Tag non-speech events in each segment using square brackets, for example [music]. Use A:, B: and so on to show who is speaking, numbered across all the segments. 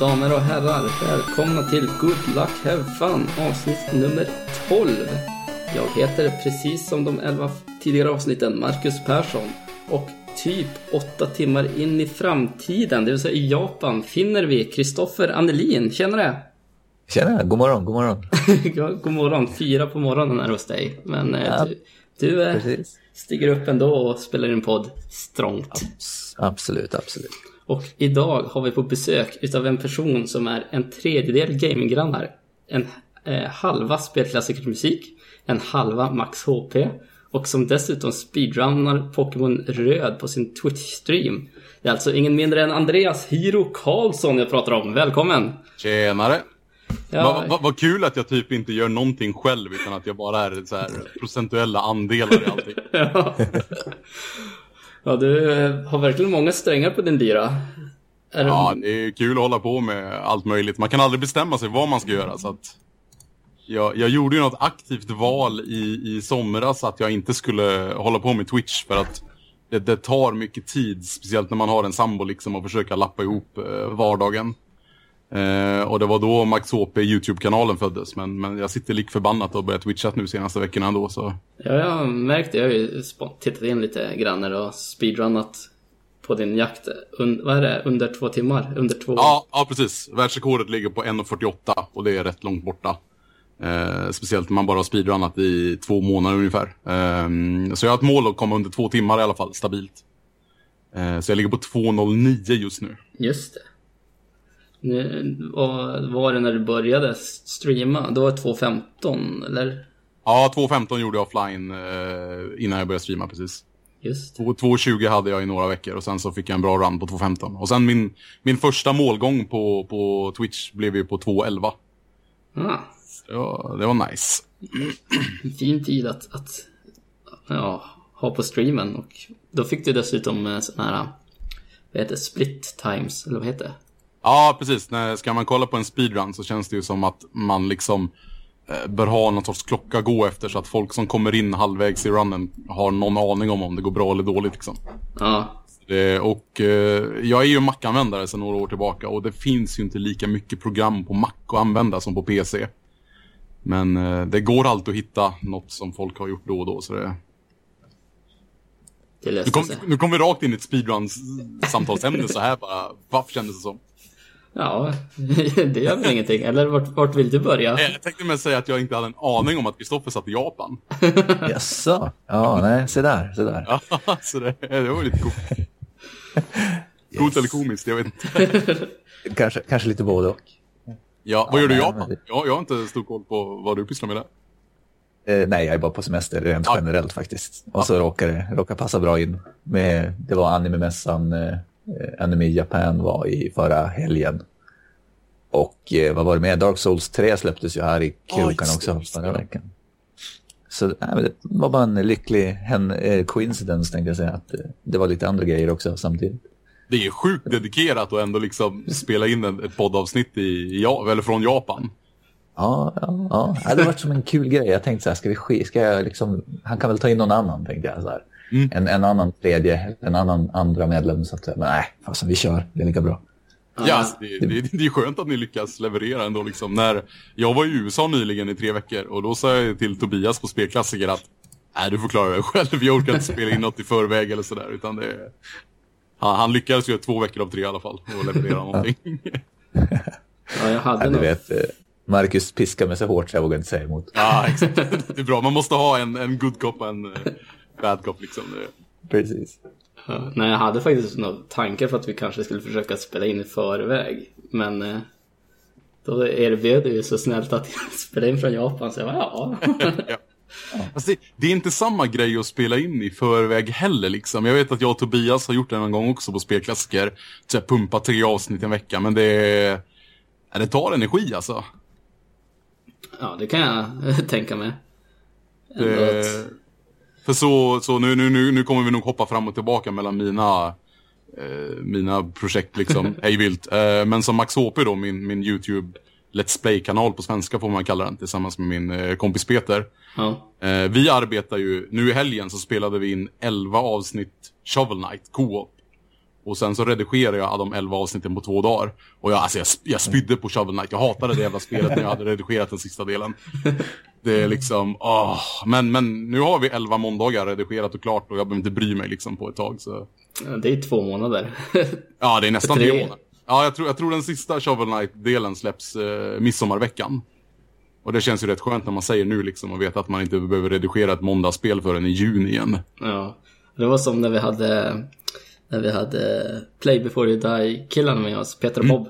A: Damer och herrar, välkomna till Good Luck Have Fun avsnitt nummer 12. Jag heter precis som de 11 tidigare avsnitten Marcus Persson och typ 8 timmar in i framtiden, det vill säga i Japan, finner vi Kristoffer Annelin. Tjenare!
B: Tjena, god morgon, god morgon. [laughs]
A: god morgon, fyra på morgonen är hos dig. Men eh,
B: Ja,
A: du, du eh,
B: precis.
A: stiger upp ändå och spelar in podd strångt.
B: Absolut, absolut.
A: Och idag har vi på besök utav en person som är en tredjedel gaminggrannar, en eh, halva spelklassikermusik, en halva Max HP och som dessutom speedrunnar Pokémon Röd på sin Twitch-stream. Det är alltså ingen mindre än Andreas Hiro Karlsson jag pratar om. Välkommen!
C: Tjenare!
A: Ja,
C: Vad va, vad kul att jag typ inte gör någonting själv utan att jag bara är så här procentuella andelar i allting.
A: ja. [laughs] [laughs] ja, du eh, har verkligen många strängar på din lyra. Är det-
C: Ja, det är kul att hålla på med allt möjligt. Man kan aldrig bestämma sig vad man ska göra så att jag, jag gjorde ju något aktivt val i, i somras att jag inte skulle hålla på med Twitch för att det, det tar mycket tid, speciellt när man har en sambo liksom och försöka lappa ihop eh, vardagen. Eh, och det var då Max HP YouTube-kanalen föddes, men, men jag sitter lik förbannat och börjat twitcha nu senaste veckorna ändå så.
A: Ja, jag har märkt det. Jag har ju tittat in lite grann har speedrunnat på din jakt. Un- vad är det? Under två timmar? Under två...
C: Ja, ja precis. Världsrekordet ligger på 1.48 och det är rätt långt borta. Eh, speciellt när man bara har speedrunnat i två månader ungefär. Eh, så jag har ett mål att komma under två timmar i alla fall, stabilt. Eh, så jag ligger på 2.09 just nu.
A: Just det. Vad var det när du började streama? Då var det 2.15, eller?
C: Ja, 2.15 gjorde jag offline eh, innan jag började streama precis.
A: Just det.
C: 2 2.20 hade jag i några veckor och sen så fick jag en bra run på 2.15. Och sen min, min första målgång på, på Twitch blev ju på 2.11.
A: Ah,
C: Det var, det var nice.
A: en [clears throat] fin tid att, att ja, ha på streamen. Och då fick du dessutom eh, sån här, vad heter split times, eller vad heter det?
C: Ja, precis. När, ska man kolla på en speedrun så känns det ju som att man liksom eh, bör ha någon sorts klocka gå efter så att folk som kommer in halvvägs i runnen har någon aning om om det går bra eller dåligt liksom.
A: Ja,
C: Eh, och eh, jag är ju Mac-användare sedan några år tillbaka och det finns ju inte lika mycket program på Mac att använda som på PC. Men eh, det går alltid att hitta något som folk har gjort då och då så det...
A: det
C: Nu kom, nu kom vi rakt in i ett speedruns-samtalsämne så här bara. Varför kändes det som?
A: Ja, [laughs] det gör väl ingenting. Eller vart, vart vill du börja?
C: Eh, Jag tänkte med säga att jag inte hade en aning om att Kristoffer satt i Japan. [laughs]
B: Jaså? Ja, nej, se där, se där.
C: Ja, [laughs] så det, det var lite coolt. Coolt eller komiskt, jag vet inte.
B: Kanske, kanske lite både och.
C: Ja, vad gör du i Japan?
B: det-
C: Ja, jag har inte stor koll på vad du pysslar med där.
B: Eh, nej, jag är bara på semester rent
C: Ja.
B: generellt faktiskt. Och så råkar det råkar passa bra in. Med, det var anime-mässan, eh, eh, Anime Japan var i förra helgen. Och eh, vad var det med? Dark Souls 3 släpptes ju här i krokarna också förra veckan. Så nej, det var bara en lycklig hen, eh, coincidence tänkte jag säga. Att eh, det var lite andra grejer också samtidigt.
C: Det är sjukt dedikerat att ändå liksom spela in en, ett poddavsnitt i, i, Ja- eller från Japan.
B: Ja, ja, ja. Det hade varit som en kul grej. Jag tänkte så här, ska vi ske, ska jag liksom, han kan väl ta in någon annan, tänkte jag. Så här.
C: Mm.
B: En, en annan tredje, en annan andra medlem. Så att, men nej, fasen, vi kör, det är lika bra.
C: Ja, alltså, det, det, det är skönt att ni lyckas leverera ändå liksom. När jag var i USA nyligen i tre veckor och då sa jag till Tobias på Spelklassiker att Nej, du får klara dig själv. Jag orkar inte spela in något i förväg eller sådär. Utan det, han, han lyckades ju två veckor av tre i alla fall och leverera någonting. [laughs]
A: Ja, jag hade
B: Ja, du vet, eh, Marcus piskar mig så hårt så jag vågar inte säga emot.
C: ja, exakt. Det är bra. Man måste ha en, en good cop och en eh, bad cop liksom. Det,
B: Precis.
A: Ja, nej, jag hade faktiskt några tankar för att vi kanske skulle försöka spela in i förväg. Men eh, då erbjöd du ju så snällt att [laughs] spela in från Japan, så jag bara ja. [laughs]
C: ja. Fast det, det är inte samma grej att spela in i förväg heller liksom. Jag vet att jag och Tobias har gjort det någon gång också på spelklassiker. Så jag pumpar tre avsnitt i en vecka, men det, det tar energi alltså.
A: ja, det kan jag [laughs] tänka mig. Ändå
C: Det,
A: att-
C: för så, så nu, nu, nu, nu kommer vi nog hoppa fram och tillbaka mellan mina, eh, mina projekt liksom, [laughs] hej vilt. Eh, men som Max HP då, min, min YouTube Let's Play-kanal på svenska får man kalla den, tillsammans med min eh, kompis Peter.
A: Ja,
C: Eh, vi arbetar ju, nu i helgen så spelade vi in 11 avsnitt Shovel Knight, Co-op. Och sen så redigerade jag de 11 avsnitten på två dagar. Och jag, alltså jag, jag spydde på Shovel Knight. Jag hatade det jävla spelet när jag hade redigerat den sista delen. Det är liksom, åh. Men, men nu har vi 11 måndagar redigerat och klart och jag behöver inte bry mig liksom på ett tag. Så.
A: Det är två månader. [laughs]
C: Ja, det är nästan
A: Tre.
C: tre månader. Ja, jag tror, jag tror den sista Shovel Knight-delen släpps eh, midsommarveckan. Och det känns ju rätt skönt när man säger nu liksom och vet att man inte behöver redigera ett måndagsspel förrän i juni igen.
A: Ja, det var som när vi hade, när vi hade Play before you die-killarna med oss, Peter och Bob.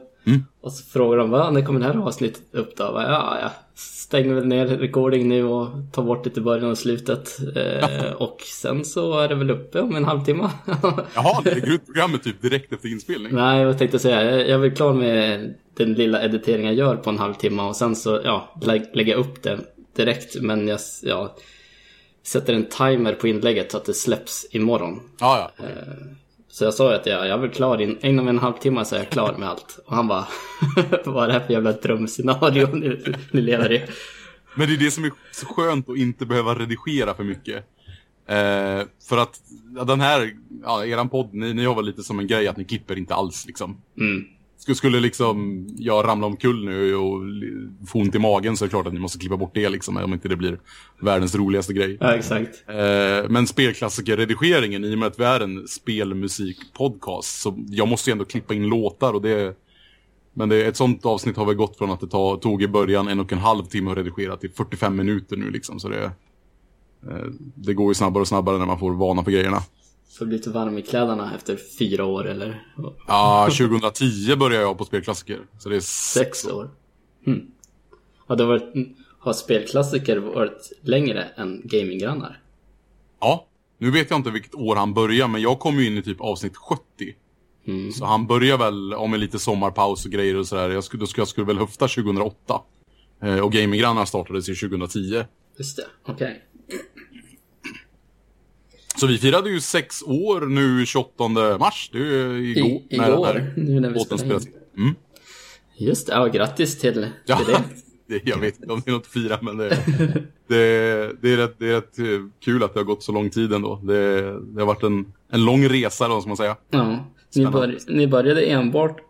A: Och så frågade de, när kommer det här avsnittet upp då? Jag bara, Ja, ja, stänger väl ner recording nu och tar bort det till början och slutet. Eh, och sen så är det väl uppe om en halvtimme. [laughs]
C: Jaha, det lägger ut programmet typ direkt efter inspelning.
A: Nej, jag tänkte säga, jag jag är väl klar med den lilla editeringen jag gör på en halvtimme och sen så, ja, lä- lägga upp det direkt. Men jag, ja, sätter en timer på inlägget så att det släpps imorgon.
C: Ja, ja.
A: Så jag sa att jag, jag är väl klar, in, inom en halvtimme så är jag klar med allt. Och han bara, [laughs] vad är det här för jävla drömscenario ni, ni lever i?
C: Men det är det som är så skönt att inte behöva redigera för mycket. Eh, för att den här, ja, eran podd, ni, ni har väl lite som en grej att ni klipper inte alls liksom.
A: Mm.
C: Skulle, liksom jag ramla omkull nu och få ont i magen så är det klart att ni måste klippa bort det liksom, om inte det blir världens roligaste grej.
A: Ja, exakt.
C: Eh, men spelklassiker-redigeringen, i och med att vi är en spelmusikpodcast, så jag måste ju ändå klippa in låtar och det... Men det, ett sånt avsnitt har väl gått från att det ta, tog i början en och en halv timme att redigera till 45 minuter nu liksom, så det... Eh, det går ju snabbare och snabbare när man får vana på grejerna.
A: Får bli lite varm i kläderna efter fyra år eller
C: Ja, 2010 började jag på spelklassiker, så det är
A: sex år. Mm. Har, det varit, har spelklassiker varit längre än gaminggrannar?
C: Ja, nu vet jag inte vilket år han börjar, men jag kom ju in i typ avsnitt 70.
A: Mm.
C: Så han börjar väl, om med lite sommarpaus och grejer och sådär, jag skulle, då skulle, jag skulle väl höfta 2008. Eh, och Gaminggrannar startades ju 2010.
A: Just det, okej.
C: Så vi firade ju sex år nu 28 mars, det är ju igår.
A: I, igår, nu när vi spelar in.
C: Mm.
A: Just det, ja, grattis till,
C: Ja,
A: till det. [laughs]
C: det, jag vet inte om det är något att fira, men det, det, det, är rätt, det är rätt eh, kul att det har gått så lång tid ändå. Det, det har varit en, en lång resa då, ska man säga.
A: Ja. Ni, bör, ni började enbart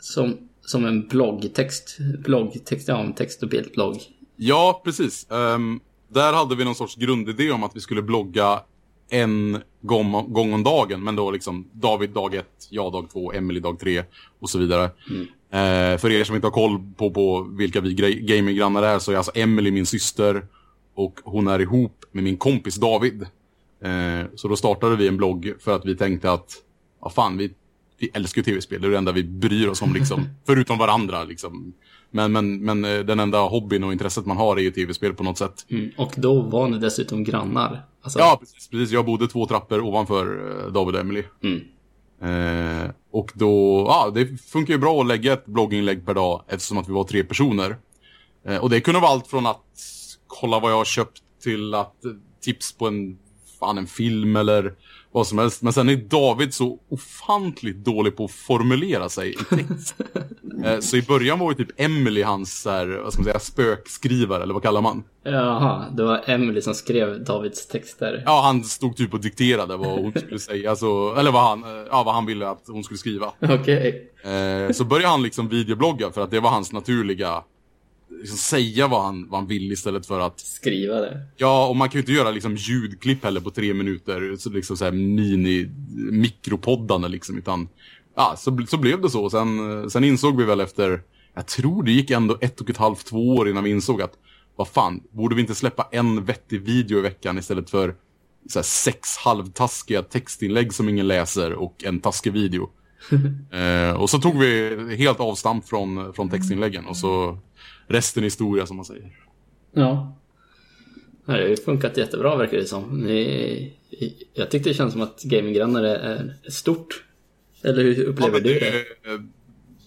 A: som, som en bloggtext, bloggtext, ja, en text och bildblogg.
C: Ja, precis. Ehm, där hade vi någon sorts grundidé om att vi skulle blogga en gång, gång om dagen. Men då liksom David dag ett, jag dag två, Emily dag tre och så vidare. Eh, för er som inte har koll på, på vilka vi gra- gaminggrannar är så är alltså Emily min syster och hon är ihop med min kompis David. Eh, så då startade vi en blogg för att vi tänkte att, ja fan, vi, vi älskar ju tv-spel. Det är det enda vi bryr oss om liksom. [laughs] Förutom varandra liksom. Men, men, men eh, den enda hobbyn och intresset man har är ju tv-spel på något sätt.
A: Mm. Och då var ni dessutom grannar. Alltså,
C: Ja, precis, precis. Jag bodde två trappor ovanför eh, David och Emily.
A: Mm.
C: Eh, och då, ja, det funkar ju bra att lägga ett blogginlägg per dag eftersom att vi var tre personer. Eh, och det kunde vara allt från att kolla vad jag har köpt till att eh, tips på en, fan, en film eller vad som helst. Men sen är David så ofantligt dålig på att formulera sig i text. [laughs] eh, så i början var ju typ Emily hans, här, vad ska man säga, spökskrivare, eller vad kallar man?
A: Jaha, det var Emily som skrev Davids texter.
C: Ja, han stod typ och dikterade vad hon skulle säga, alltså, eller vad han, ja, vad han ville att hon skulle skriva. [laughs]
A: Okej.
C: Eh, så började han liksom videoblogga för att det var hans naturliga, liksom säga vad han, vad han vill istället för att,
A: Skriva det.
C: ja, och man kan ju inte göra liksom ljudklipp heller på tre minuter, så liksom så här mini, mikropoddande liksom, utan, ja, så, så blev det så. Sen, sen insåg vi väl efter, jag tror det gick ändå ett och ett halvt, två år innan vi insåg att, vad fan, borde vi inte släppa en vettig video i veckan istället för så här, sex halvtaskiga textinlägg som ingen läser och en taskig video. [laughs] eh, och så tog vi helt avstamp från, från textinläggen och så resten är historia som man säger.
A: Ja. Det har ju funkat jättebra verkar det som. Jag tyckte det känns som att gaminggrannar är är stort. Eller hur upplever
C: men
A: du
C: det,
A: det?
C: eh,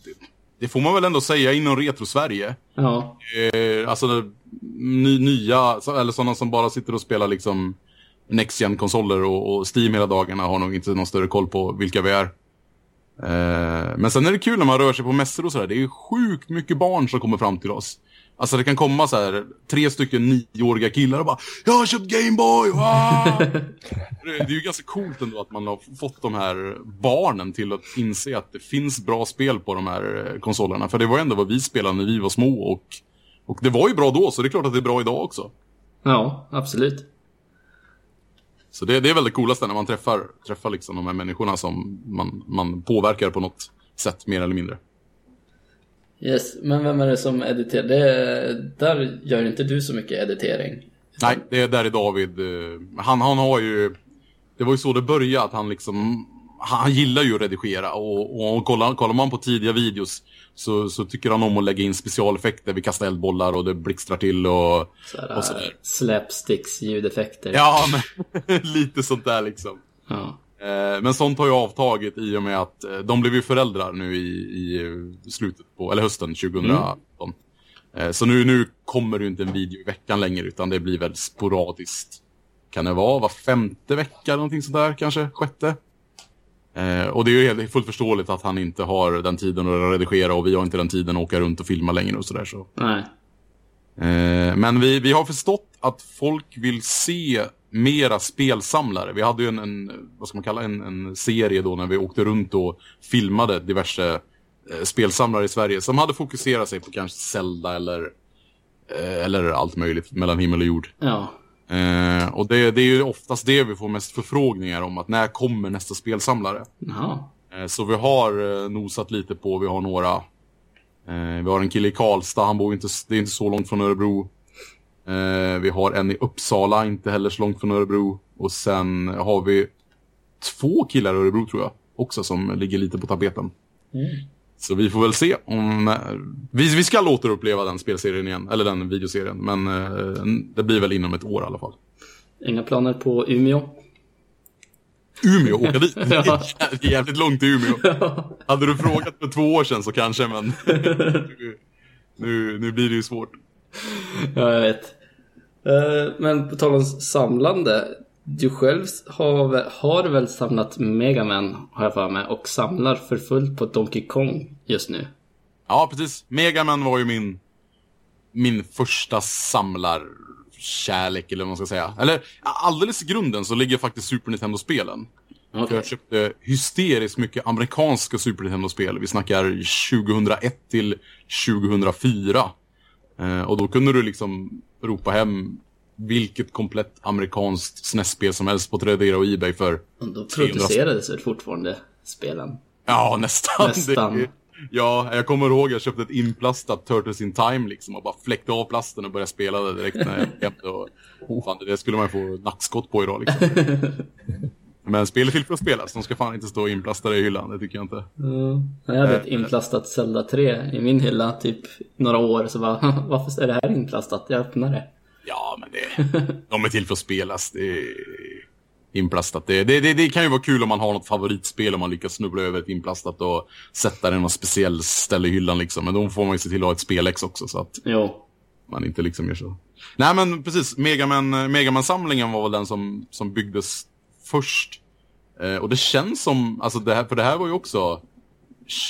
C: det, det får man väl ändå säga inom retro-Sverige.
A: Ja.
C: Eh, alltså ny, nya, eller sådana som bara sitter och spelar liksom Next gen konsoler och, och Steam hela dagarna har nog inte någon större koll på vilka vi är. Eh, men sen är det kul när man rör sig på mässor och sådär. Det är sjukt mycket barn som kommer fram till oss. Alltså det kan komma så här tre stycken nioåriga killar och bara Jag har köpt Gameboy! Wow! [laughs] det, är ju ganska coolt ändå att man har fått de här barnen till att inse att det finns bra spel på de här eh, konsolerna. För det var ändå vad vi spelade när vi var små och, och det var ju bra då så det är klart att det är bra idag också.
A: Ja, absolut.
C: Så det, det är väl det coolaste när man träffar, träffar liksom de här människorna som man, man påverkar på något sätt mer eller mindre.
A: Yes, men vem är det som editerar? Det, där gör inte du så mycket editering.
C: Nej, det är där är David. eh, Han, han har ju... Det var ju så det började, att han liksom... Han gillar ju att redigera och, och kollar, kollar man på tidiga videos så, så tycker han om att lägga in specialeffekter. Vi kastar eldbollar och det blixtrar till och,
A: Sådär,
C: och sådär.
A: slapsticks ljudeffekter.
C: Ja, men [laughs] lite sånt där liksom.
A: Ja.
C: Eh, Men sånt har ju avtagit i och med att eh, de blev ju föräldrar nu i, i slutet på, eller hösten 2018. Eh, Så nu, nu kommer det ju inte en video i veckan längre utan det blir väl sporadiskt. Kan det vara var femte vecka eller någonting sånt där kanske, sjätte? Eh, och det är ju helt, fullt förståeligt att han inte har den tiden att redigera och vi har inte den tiden att åka runt och filma längre och sådär så.
A: Nej.
C: Eh, men vi, vi har förstått att folk vill se mera spelsamlare. Vi hade ju en, en vad ska man kalla en, en serie då när vi åkte runt och filmade diverse eh, spelsamlare i Sverige som hade fokuserat sig på kanske Zelda eller, eh, eller allt möjligt mellan himmel och jord.
A: Ja.
C: Eh, och det, det är ju oftast det vi får mest förfrågningar om, att när kommer nästa spelsamlare? Eh, Så vi har eh, nosat lite på, vi har några. Eh, vi har en kille i Karlstad, han bor inte, det är inte så långt från Örebro. Eh, vi har en i Uppsala, inte heller så långt från Örebro. Och sen har vi två killar i Örebro tror jag, också som ligger lite på tapeten. Så vi får väl se om... eh, Vi, vi ska återuppleva den spelserien igen, eller den videoserien. Men eh, det blir väl inom ett år i alla fall.
A: Inga planer på Umeå?
C: Umeå, åka [laughs] dit. Det är jävligt långt till Umeå. Hade du frågat för två år sedan så kanske, men nu, [laughs] nu, nu blir det ju svårt.
A: Ja, jag vet. Eh, Men på tal om samlande. Du själv har, väl- har väl samlat Megaman, har jag för mig, och samlar för fullt på Donkey Kong just nu.
C: Ja, precis. Megaman var ju min, min första samlarkärlek, eller vad man ska säga. Eller alldeles i grunden så ligger faktiskt Super Nintendo-spelen.
A: Okej.
C: Jag köpte hysteriskt mycket amerikanska Super Nintendo-spel. Vi snackar 2001 till 2004. Eh, och då kunde du liksom ropa hem vilket komplett amerikanskt SNES-spel som helst på Tradera och Ebay för...
A: Och då
C: 300
A: producerades väl fortfarande spelen?
C: Ja, nästan.
A: Nästan.
C: Det, ja, jag kommer ihåg jag köpte ett inplastat Turtles in Time liksom och bara fläckte av plasten och började spela det direkt när jag hem. Och, fan, det skulle man ju få nackskott på idag liksom. [laughs] Men spel är till för att spelas, de ska fan inte stå inplastade i hyllan, det tycker jag inte.
A: Mm. Jag hade ett inplastat Zelda 3 i min hylla typ några år så bara [laughs] varför är det här inplastat? Jag öppnar det.
C: Ja, men det, de är till för att spelas. Det är inplastat. Det, det, det, det kan ju vara kul om man har något favoritspel och man lyckas snubbla över ett inplastat och sätta det i något speciellt ställe i hyllan liksom. Men då får man ju se till att ha ett spelex också så att
A: Jo.
C: man inte liksom gör så. Nej men precis, Megaman, Megaman-samlingen var väl den som, som byggdes först. Eh, och det känns som, alltså det här, för det här var ju också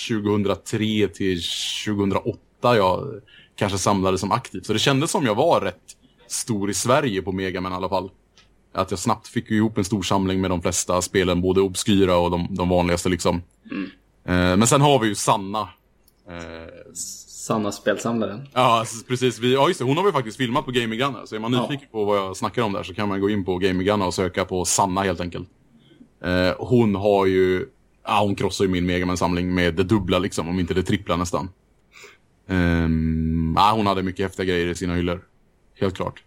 C: 2003 till 2008 jag kanske samlade som aktiv. Så det kändes som jag var rätt stor i Sverige på Megaman i alla fall. Att jag snabbt fick ihop en stor samling med de flesta spelen, både obskyra och de, de vanligaste liksom. Eh, men sen har vi ju Sanna. Eh,
A: Sanna spelsamlaren.
C: Ja, precis. Vi, ja, just det. Hon har vi faktiskt filmat på Gaming Gunna. Så är man
A: Ja.
C: nyfiken på vad jag snackar om där så kan man gå in på Gaming Gunna och söka på Sanna helt enkelt. Eh, hon har ju... Ja, hon krossar ju min Megaman-samling med det dubbla liksom, om inte det trippla nästan. Um, ja, hon hade mycket häftiga grejer i sina hyllor. Helt klart.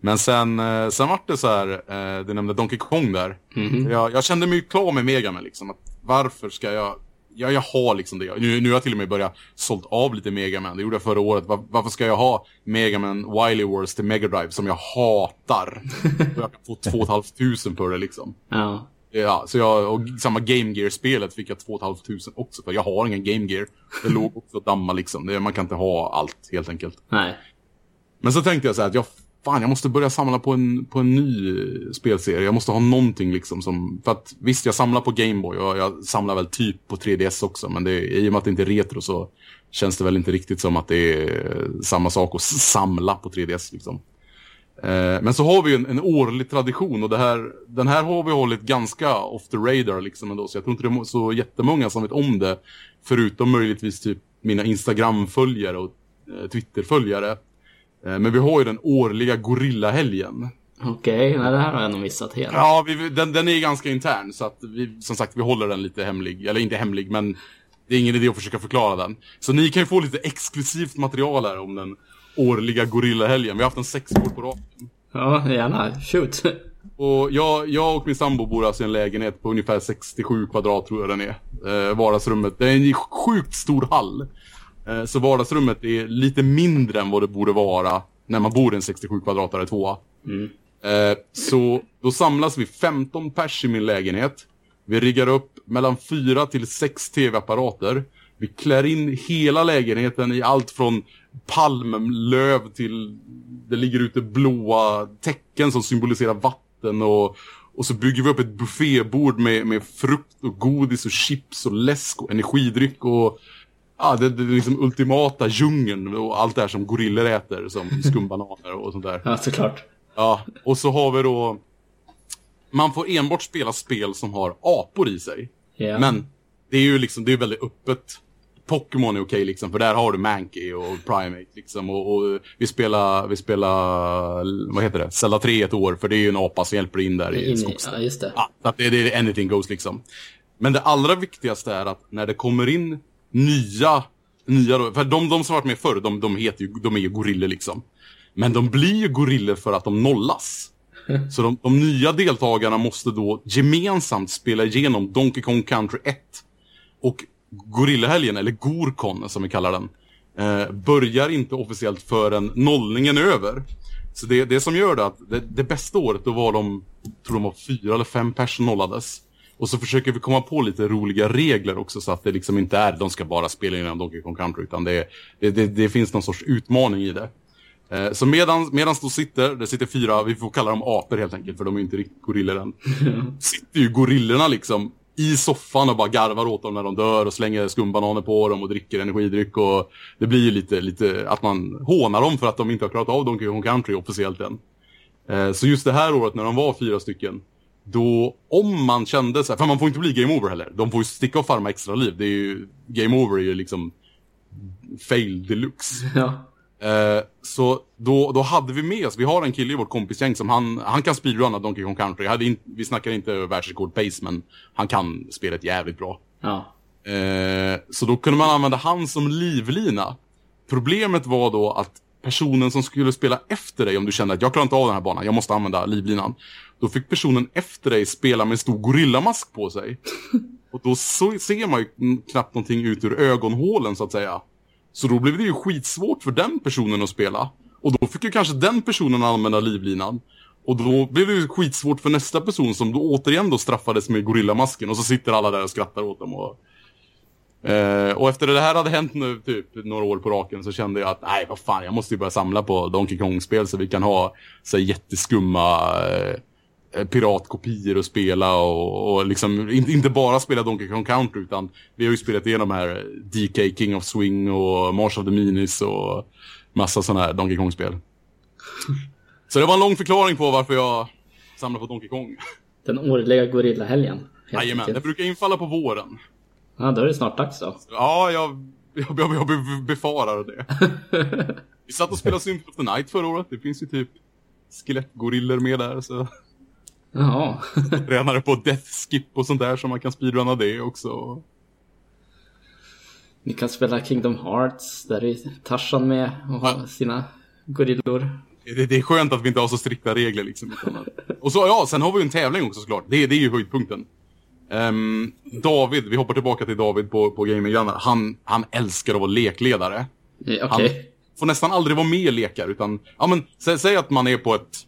C: Men sen, eh, sen vart det så här, eh, du nämnde Donkey Kong där. Jag, jag kände mig klar med Megaman liksom. Att varför ska jag... Ja, jag har liksom det. Nu, nu har jag till och med börjat sålt av lite Megaman. Det gjorde jag förra året. Var, varför ska jag ha Megaman Wily Wars till Mega Drive som jag hatar? [laughs] och jag kan få 2 500 för det liksom.
A: Ja.
C: Ja, så jag, och samma Game Gear-spelet fick jag 2 500 också för. Jag har ingen Game Gear. Det låg också och damma liksom. Det, man kan inte ha allt helt enkelt.
A: Nej.
C: Men så tänkte jag så här att jag, fan, jag måste börja samla på en, på en ny spelserie. Jag måste ha någonting liksom som, för att visst jag samlar på Gameboy och jag samlar väl typ på 3DS också. Men det, i och med att det inte är retro så känns det väl inte riktigt som att det är samma sak att samla på 3DS liksom. Eh, men så har vi en, en årlig tradition och det här, den här har vi hållit ganska off the radar liksom ändå. Så jag tror inte det är så jättemånga som vet om det. Förutom möjligtvis typ mina Instagram-följare och eh, Twitter-följare. Eh, men vi har ju den årliga gorillahelgen.
A: Okej, okay, det här har jag nog missat helt.
C: Ja, vi, den, den är ganska intern så att vi, som sagt, vi håller den lite hemlig. Eller inte hemlig, men det är ingen idé att försöka förklara den. Så ni kan ju få lite exklusivt material här om den årliga gorillahelgen. Vi har haft den sex år på raken.
A: Ja, gärna. Shoot. [laughs]
C: Och jag, jag och min sambo bor alltså i en lägenhet på ungefär 67 kvadrat tror jag den är. Eh, vardagsrummet. Det är en sjukt stor hall. Eh, så vardagsrummet är lite mindre än vad det borde vara när man bor i en 67 kvadratare tvåa. Mm. Eh, så då samlas vi 15 pers i min lägenhet. Vi riggar upp mellan 4 till 6 tv-apparater. Vi klär in hela lägenheten i allt från palmlöv till det ligger ute blåa tecken som symboliserar vatten och, och så bygger vi upp ett buffébord med, med frukt och godis och chips och läsk och energidryck och ja, det, det är liksom ultimata djungeln och allt det här som gorillor äter som [laughs] skumbananer och sånt där.
A: Ja, såklart.
C: Ja, och så har vi då man får enbart spela spel som har apor i sig. Yeah. Men det är ju liksom, det är väldigt öppet. Pokémon är okej liksom, för där har du Mankey och Primate liksom. Och, och, vi spelar, vi spelar, vad heter det, Zelda 3 ett år, för det är ju en apa som hjälper in där i, i
A: Ja, just det.
C: Ja, så att det, det är anything goes liksom. Men det allra viktigaste är att när det kommer in nya, nya då, för de, de som varit med förr, de, de heter ju, de är ju gorillor liksom. Men de blir ju gorillor för att de nollas. [laughs] Så de, de, nya deltagarna måste då gemensamt spela igenom Donkey Kong Country 1. Och Gorillahelgen, eller Gorkon som vi kallar den, eh, börjar inte officiellt förrän nollningen är över. Så det, det som gör det att det, det bästa året då var de, tror de var fyra eller fem pers nollades. Och så försöker vi komma på lite roliga regler också så att det liksom inte är de ska bara spela igenom Donkey Kong Country utan det, det, det, det finns någon sorts utmaning i det. Eh, så medan, de sitter, det sitter fyra, vi får kalla dem apor helt enkelt för de är inte riktigt gorillor än. [laughs] sitter ju gorillorna liksom i soffan och bara garvar åt dem när de dör och slänger skumbananer på dem och dricker energidryck och det blir ju lite, lite att man hånar dem för att de inte har klarat av Donkey Kong Country officiellt än. Eh, så just det här året när de var fyra stycken då, om man kände så här, för man får inte bli game over heller. De får ju sticka och farma extra liv. Det är ju, game over är ju liksom fail deluxe. [laughs]
A: Ja.
C: Eh, så då, då hade vi med oss, vi har en kille i vårt kompisgäng som han, han kan speedrunna Donkey Kong Country. Hade in, vi snackar inte världsrekord pace men han kan spelet jävligt bra.
A: Ja.
C: Eh, så då kunde man använda han som livlina. Problemet var då att personen som skulle spela efter dig, om du kände att jag klarar inte av den här banan, jag måste använda livlinan. Då fick personen efter dig spela med en stor gorillamask på sig. [laughs] Och då så, ser man ju knappt någonting ut ur ögonhålen så att säga. Så då blev det ju skitsvårt för den personen att spela. Och då fick ju kanske den personen använda livlinan. Och då blev det ju skitsvårt för nästa person som då återigen då straffades med gorillamasken. Och så sitter alla där och skrattar åt dem. Och, eh, och efter det här hade hänt nu typ några år på raken så kände jag att nej vad fan jag måste ju börja samla på Donkey Kong-spel så vi kan ha så jätteskumma eh, Eh, piratkopior och spela och, och liksom inte, inte bara spela Donkey Kong Country utan vi har ju spelat igenom här DK King of Swing och Marsh of the Minis och massa sådana här Donkey Kong-spel. Så det var en lång förklaring på varför jag samlar på Donkey Kong.
A: Den årliga gorillahelgen.
C: Jajamän, det brukar infalla på våren.
A: Ja, då är det snart dags då.
C: Ja, jag, jag, jag, jag befarar det. [laughs] vi satt och spelade Symphony of the Night förra året. Det finns ju typ skelettgorillor med där så...
A: Jaha. [laughs]
C: Tränare på death skip och sånt där så man kan speedrunna det också.
A: Ni kan spela Kingdom Hearts, där är Tarzan med och har sina gorillor.
C: Det, det, är skönt att vi inte har så strikta regler liksom. och så, ja, sen har vi ju en tävling också såklart. Det, det är ju höjdpunkten. Um, David, vi hoppar tillbaka till David på, på Gaminggrannar. Han, han älskar att vara lekledare.
A: Okay.
C: Han får nästan aldrig vara med i lekar, utan, ja men, sä, säg att man är på ett,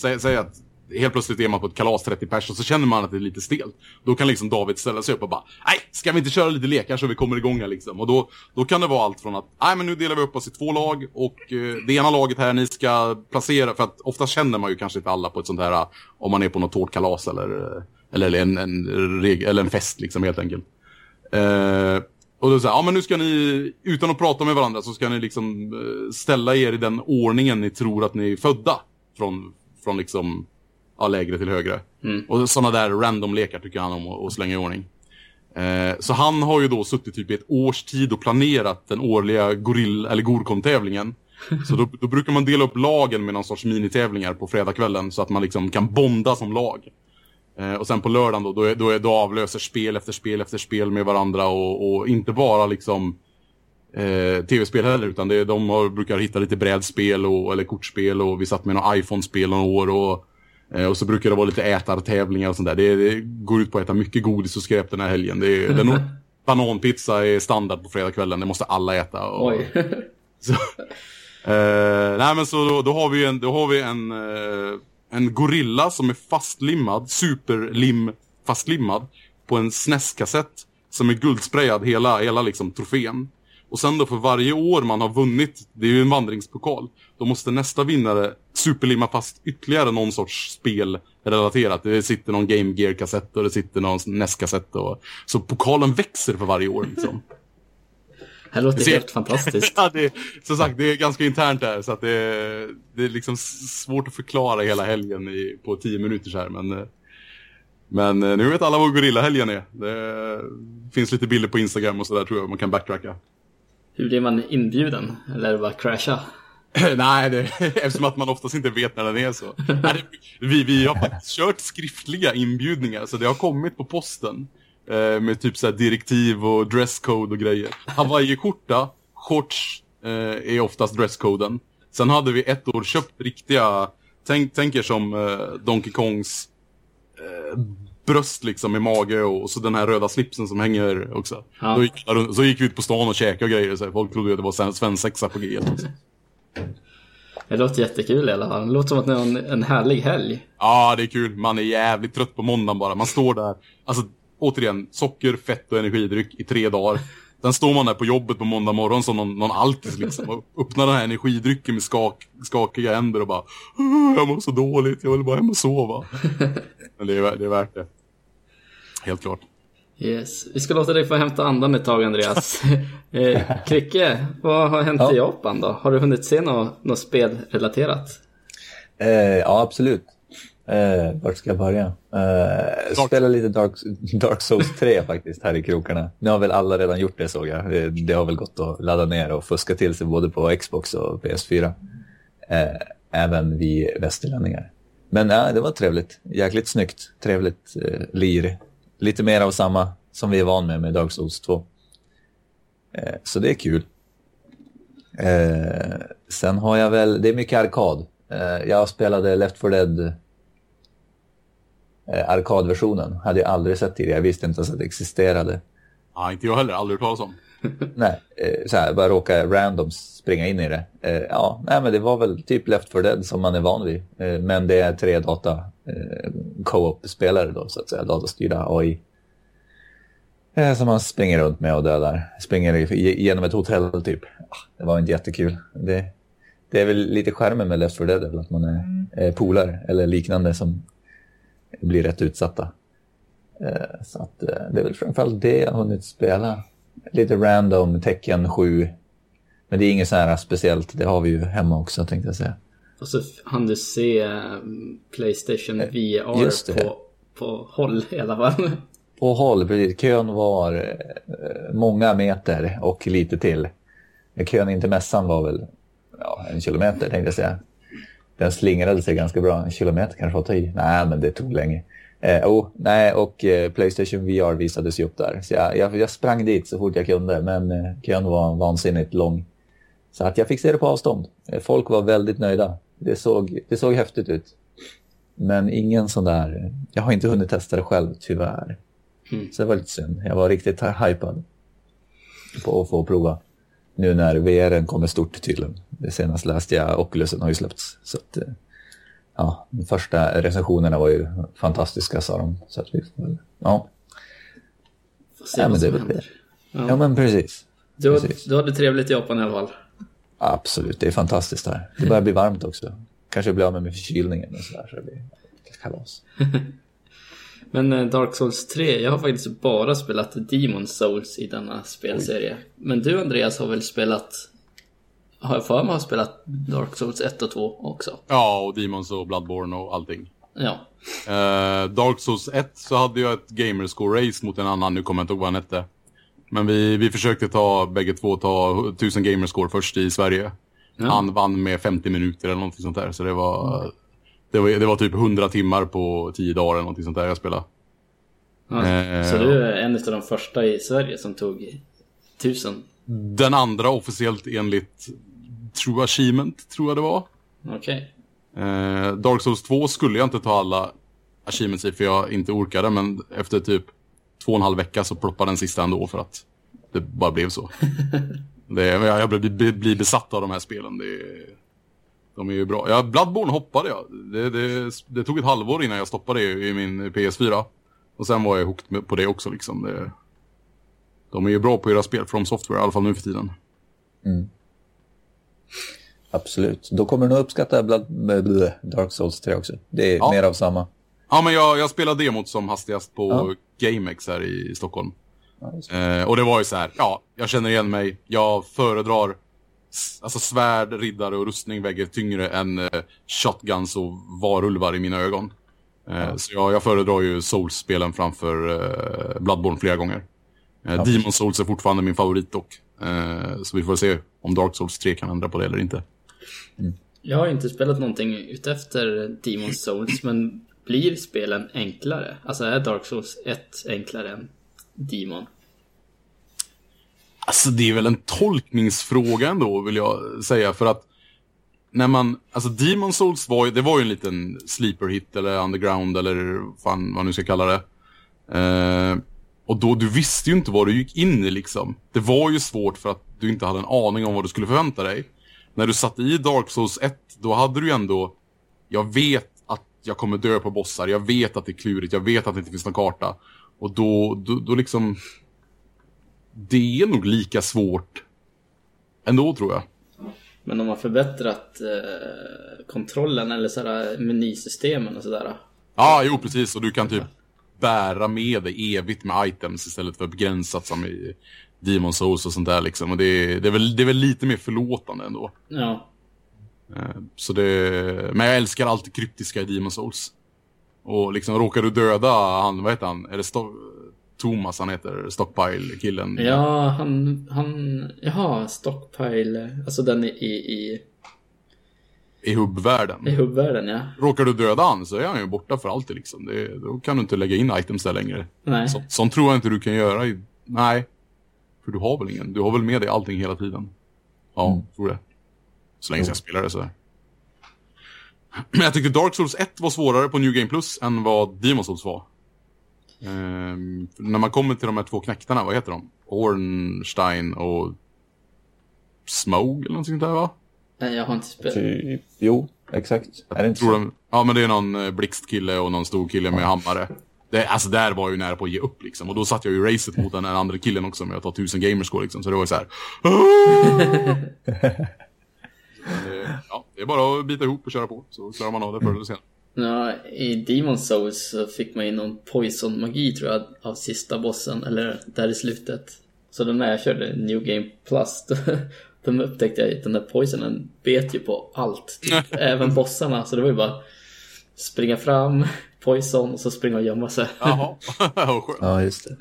C: säg, säg att helt plötsligt är man på ett kalas 30 pers och så känner man att det är lite stelt. Då kan liksom David ställa sig upp och bara, nej, ska vi inte köra lite lekar så vi kommer igång här liksom. Och då, då kan det vara allt från att, nej men nu delar vi upp oss i två lag och eh, det ena laget här ni ska placera, för att ofta känner man ju kanske inte alla på ett sånt här, om man är på något tårtkalas eller, eh, eller en, en, eller en fest liksom helt enkelt. Eh, Och då säger ja men nu ska ni, utan att prata med varandra, så ska ni liksom eh, ställa er i den ordningen ni tror att ni är födda. Från, från liksom, ja, lägre till högre.
A: Mm.
C: Och sådana där random-lekar tycker han om att, slänga i ordning. Eh, så han har ju då suttit typ i ett års tid och planerat den årliga gorill eller gorkom-tävlingen. Så då, då brukar man dela upp lagen med någon sorts minitävlingar på fredagskvällen så att man liksom kan bonda som lag. Eh, och sen på lördagen då, då, är, då, är, då avlöser spel efter spel efter spel med varandra och, och inte bara liksom eh, tv-spel heller utan det, de har, brukar hitta lite brädspel och, eller kortspel och vi satt med några iPhone-spel några år och, och så brukar det vara lite ätartävlingar och sånt där. Det, det går ut på att äta mycket godis och skräp den här helgen. Det, är- [laughs] nog, bananpizza är standard på fredagskvällen, det måste alla äta. Och,
A: Oj. [laughs]
C: så, eh, nej men så då, då har vi en, då har vi en, eh, en gorilla som är fastlimmad, superlim fastlimmad på en SNES-kassett som är guldsprayad hela, hela liksom trofén. Och sen då för varje år man har vunnit, det är ju en vandringspokal, då måste nästa vinnare superlimma fast ytterligare någon sorts spel relaterat. Det sitter någon Game Gear-kassett och det sitter någon NES-kassett. Och, så pokalen växer för varje år liksom. [laughs]
A: Det låter
C: Se-
A: helt fantastiskt. [laughs]
C: ja, det, som sagt, det är ganska internt där så att det, är- det är liksom svårt att förklara hela helgen i, på tio minuter så här. Men, eh, men eh, nu vet alla vad gorillahelgen är. Det finns lite bilder på Instagram och sådär tror jag man kan backtracka.
A: Hur blir man inbjuden? Eller är det bara crasha? [laughs]
C: Nej, det, eftersom att man oftast inte vet när den är så. Nej, det, vi, vi har faktiskt kört skriftliga inbjudningar, så det har kommit på posten. Eh, med typ så här direktiv och dresscode och grejer. Hawaii-skjorta, shorts eh, är oftast dresscoden. Sen hade vi ett år köpt riktiga, tänk, tänk er som eh, Donkey Kongs eh, bröst liksom med mage och, och så den här röda slipsen som hänger också.
A: Ja.
C: Då gick, så gick vi ut på stan och käkade och grejer. Så här. Folk trodde att det var sven- svensexa på G. Liksom.
A: Det låter jättekul i alla fall. Det låter som att det är en, en härlig helg.
C: Ja, det är kul. Man är jävligt trött på måndagen bara. Man står där. Alltså, återigen, socker, fett och energidryck i tre dagar. Sen står man där på jobbet på måndag morgon som någon, någon alkis liksom. Och öppnar den här energidrycken med skak, skakiga händer och bara "Åh, Jag mår så dåligt, jag vill bara hem och sova. [laughs] Men det är, det är värt det. Helt klart.
A: Yes. Vi ska låta dig få hämta andan ett tag Andreas. [laughs] eh, Kricke, vad har hänt
B: Ja.
A: i Japan då? Har du hunnit se något, något spelrelaterat?
B: Eh, ja, absolut. Eh, vart ska jag börja? Eh, spela lite Dark, Dark Souls 3 faktiskt här i krokarna. Nu har väl alla redan gjort det såg jag. Det, det har väl gått att ladda ner och fuska till sig både på Xbox och PS4. Eh, även vi västerlänningar. Men ja, det var trevligt. Jäkligt snyggt. Trevligt eh, lir. Lite mer av samma som vi är van med med Dark Souls 2. Eh, så det är kul. Eh, sen har jag väl, det är mycket arkad. Eh, jag spelade Left 4 Dead eh, arkadversionen. Hade jag aldrig sett tidigare. Jag visste inte ens att det existerade.
C: Ja, inte jag heller. Aldrig hört talas om. [laughs] [laughs]
B: Nej, eh, så här, bara råka random springa in i det. Eh, ja, nej men det var väl typ Left 4 Dead som man är van vid. Men det är tre data eh, co-op-spelare då, så att säga. Datastyrda AI. Eh, som man springer runt med och dödar. Springer genom ett hotell typ. Ah, det var inte jättekul. Det, det är väl lite skärmen med Left 4 Dead, att man är eh, polare eller liknande som blir rätt utsatta. Eh, så att eh, det är väl framförallt det jag har hunnit spela. Lite random, tecken 7. Men det är inget så här speciellt, det har vi ju hemma också tänkte jag säga.
A: Och så hann du se eh, Playstation VR
B: just det.
A: på, på håll i alla fall. [laughs]
B: På håll, precis. Kön var eh, många meter och lite till. Kön in till mässan var väl ja, en kilometer tänkte jag säga. Den slingrade sig ganska bra. En kilometer kanske var i. Nej, men det tog länge. Eh, oh, nej, och eh, Playstation VR visades ju upp där. Så jag, jag, jag sprang dit så fort jag kunde, men eh, kön var vansinnigt lång. Så att jag fick se det på avstånd. Eh, folk var väldigt nöjda. Det såg, det såg häftigt ut. Men ingen sån där... Jag har inte hunnit testa det själv, tyvärr.
A: Mm.
B: Så det var lite synd. Jag var riktigt hypad på att få prova. Nu när VR kommer stort tydligen. Det senaste läste jag, Oculusen har ju släppts. Så att, eh, ja, de första recensionerna var ju fantastiska sa de. Så att vi, får ja.
A: Får se
B: Ja,
A: vad
B: men
A: som
B: det.
A: händer.
B: ja,
A: Ja.
B: men precis.
A: Du,
B: precis.
A: du har det trevligt i Japan i alla fall.
B: Absolut, det är fantastiskt här. Det börjar bli varmt också. Kanske blir av med, med förkylningen och sådär så det blir kalas. [laughs]
A: Men eh, Dark Souls 3, jag har faktiskt bara spelat Demon Souls i denna spelserie. Men du Andreas har väl spelat, har jag för mig har spelat Dark Souls 1 och 2 också?
C: Ja, och Demons och Bloodborne och allting.
A: Ja.
C: Eh, Dark Souls 1 så hade jag ett gamerscore-race mot en annan, nu kommer jag inte ihåg vad han hette. Men vi, vi försökte ta, bägge två, ta 1000 gamerscore först i Sverige.
A: Ja.
C: Han vann med 50 minuter eller någonting sånt där. Så det var, det var, det var typ 100 timmar på 10 dagar eller någonting sånt där jag spelade.
A: ja.
C: Eh,
A: Så du är en av de första i Sverige som tog 1000?
C: Den andra officiellt enligt True Achievement, tror jag det var.
A: Okej.
C: Eh, Dark Souls 2 skulle jag inte ta alla achievements i för jag inte orkade. Men efter typ två och en halv vecka så ploppade den sista ändå för att det bara blev så. [laughs] det, jag blir, blir, blir besatt av de här spelen. Det, de är ju bra. Ja, Bloodborne hoppade jag. Det, det, det tog ett halvår innan jag stoppade det i min PS4. Och sen var jag hooked på det också liksom. Det, de är ju bra på att göra spel från software, i alla fall nu för tiden.
B: Absolut. Då kommer du nog uppskatta Blood, Dark Souls 3 också. Det är
C: Ja.
B: mer av samma.
C: Ja, men jag, jag spelade demot som hastigast på
B: Ja.
C: GameX här i Stockholm.
B: Ja,
C: Eh, och det var ju så här, ja, jag känner igen mig. Jag föredrar alltså svärd, riddare och rustning väger tyngre än eh, shotguns och varulvar i mina ögon. Eh, Så jag, jag föredrar ju Souls-spelen framför eh, Bloodborne flera gånger. Eh, Demon Souls är fortfarande min favorit dock. Eh, så vi får se om Dark Souls 3 kan ändra på det eller inte.
A: Jag har ju inte spelat någonting utefter Demon Souls, men blir spelen enklare? Alltså är Dark Souls 1 enklare än Demon?
C: Alltså det är väl en tolkningsfråga ändå vill jag säga för att när man, alltså Demon Souls var ju, det var ju en liten sleeper hit eller underground eller fan vad man nu ska kalla det. Eh, och då, du visste ju inte vad du gick in i liksom. Det var ju svårt för att du inte hade en aning om vad du skulle förvänta dig. När du satt i Dark Souls 1, då hade du ju ändå, jag vet jag kommer dö på bossar, jag vet att det är klurigt, jag vet att det inte finns någon karta. Och då, då, då liksom, det är nog lika svårt ändå tror jag.
A: Men de har förbättrat eh, kontrollen eller sådär menysystemen och sådär.
C: Ja, jo precis. Och du kan typ bära med dig evigt med items istället för begränsat som i Demon Souls och sånt där liksom. Och det är, det är, väl, det är väl lite mer förlåtande ändå.
A: Ja.
C: Eh, Så det, men jag älskar allt det kryptiska i Demon Souls. Och liksom råkar du döda han, vad heter han? Är det Sto- Thomas han heter? Stockpile-killen?
A: Ja, han, han, jaha, Stockpile, alltså den i, i, i,
C: I hubbvärlden.
A: i hubbvärlden ja.
C: Råkar du döda han så är han ju borta för alltid liksom. Det, då kan du inte lägga in items där längre.
A: Nej.
C: Så, sånt tror jag inte du kan göra i... Nej. För du har väl ingen? Du har väl med dig allting hela tiden? Ja,
B: Mm.
C: tror det. Så länge jag spelar det så. Men jag tyckte Dark Souls 1 var svårare på New Game Plus än vad Demon Souls var. Ehm, när man kommer till de här två knäktarna, vad heter de? Ornstein och Smog eller någonting sånt där va?
A: Nej, jag har inte spelat.
B: Typ, jo, exakt. Är det inte
C: Tror
B: så?
C: de, ja men det är någon eh, blixtkille och någon stor kille med hammare. Det, alltså där var jag ju nära på att ge upp liksom. Och då satt jag ju i racet mot den här andra killen också med att ta tusen gamerscore liksom. Så det var ju så här. [laughs] [laughs] Men, eh, ja, det är bara att bita ihop och köra på. Så klarar man av det förr eller senare.
A: Ja, I Demon Souls så fick man in någon poison-magi tror jag av sista bossen, eller där i slutet. Så då när jag körde New Game Plus, [laughs] då, då upptäckte jag att den där poisonen bet ju på allt. Typ, [laughs] även bossarna, så det var ju bara springa fram, [laughs] poison och så springa och gömma sig.
C: Jaha.
B: Ja, just det.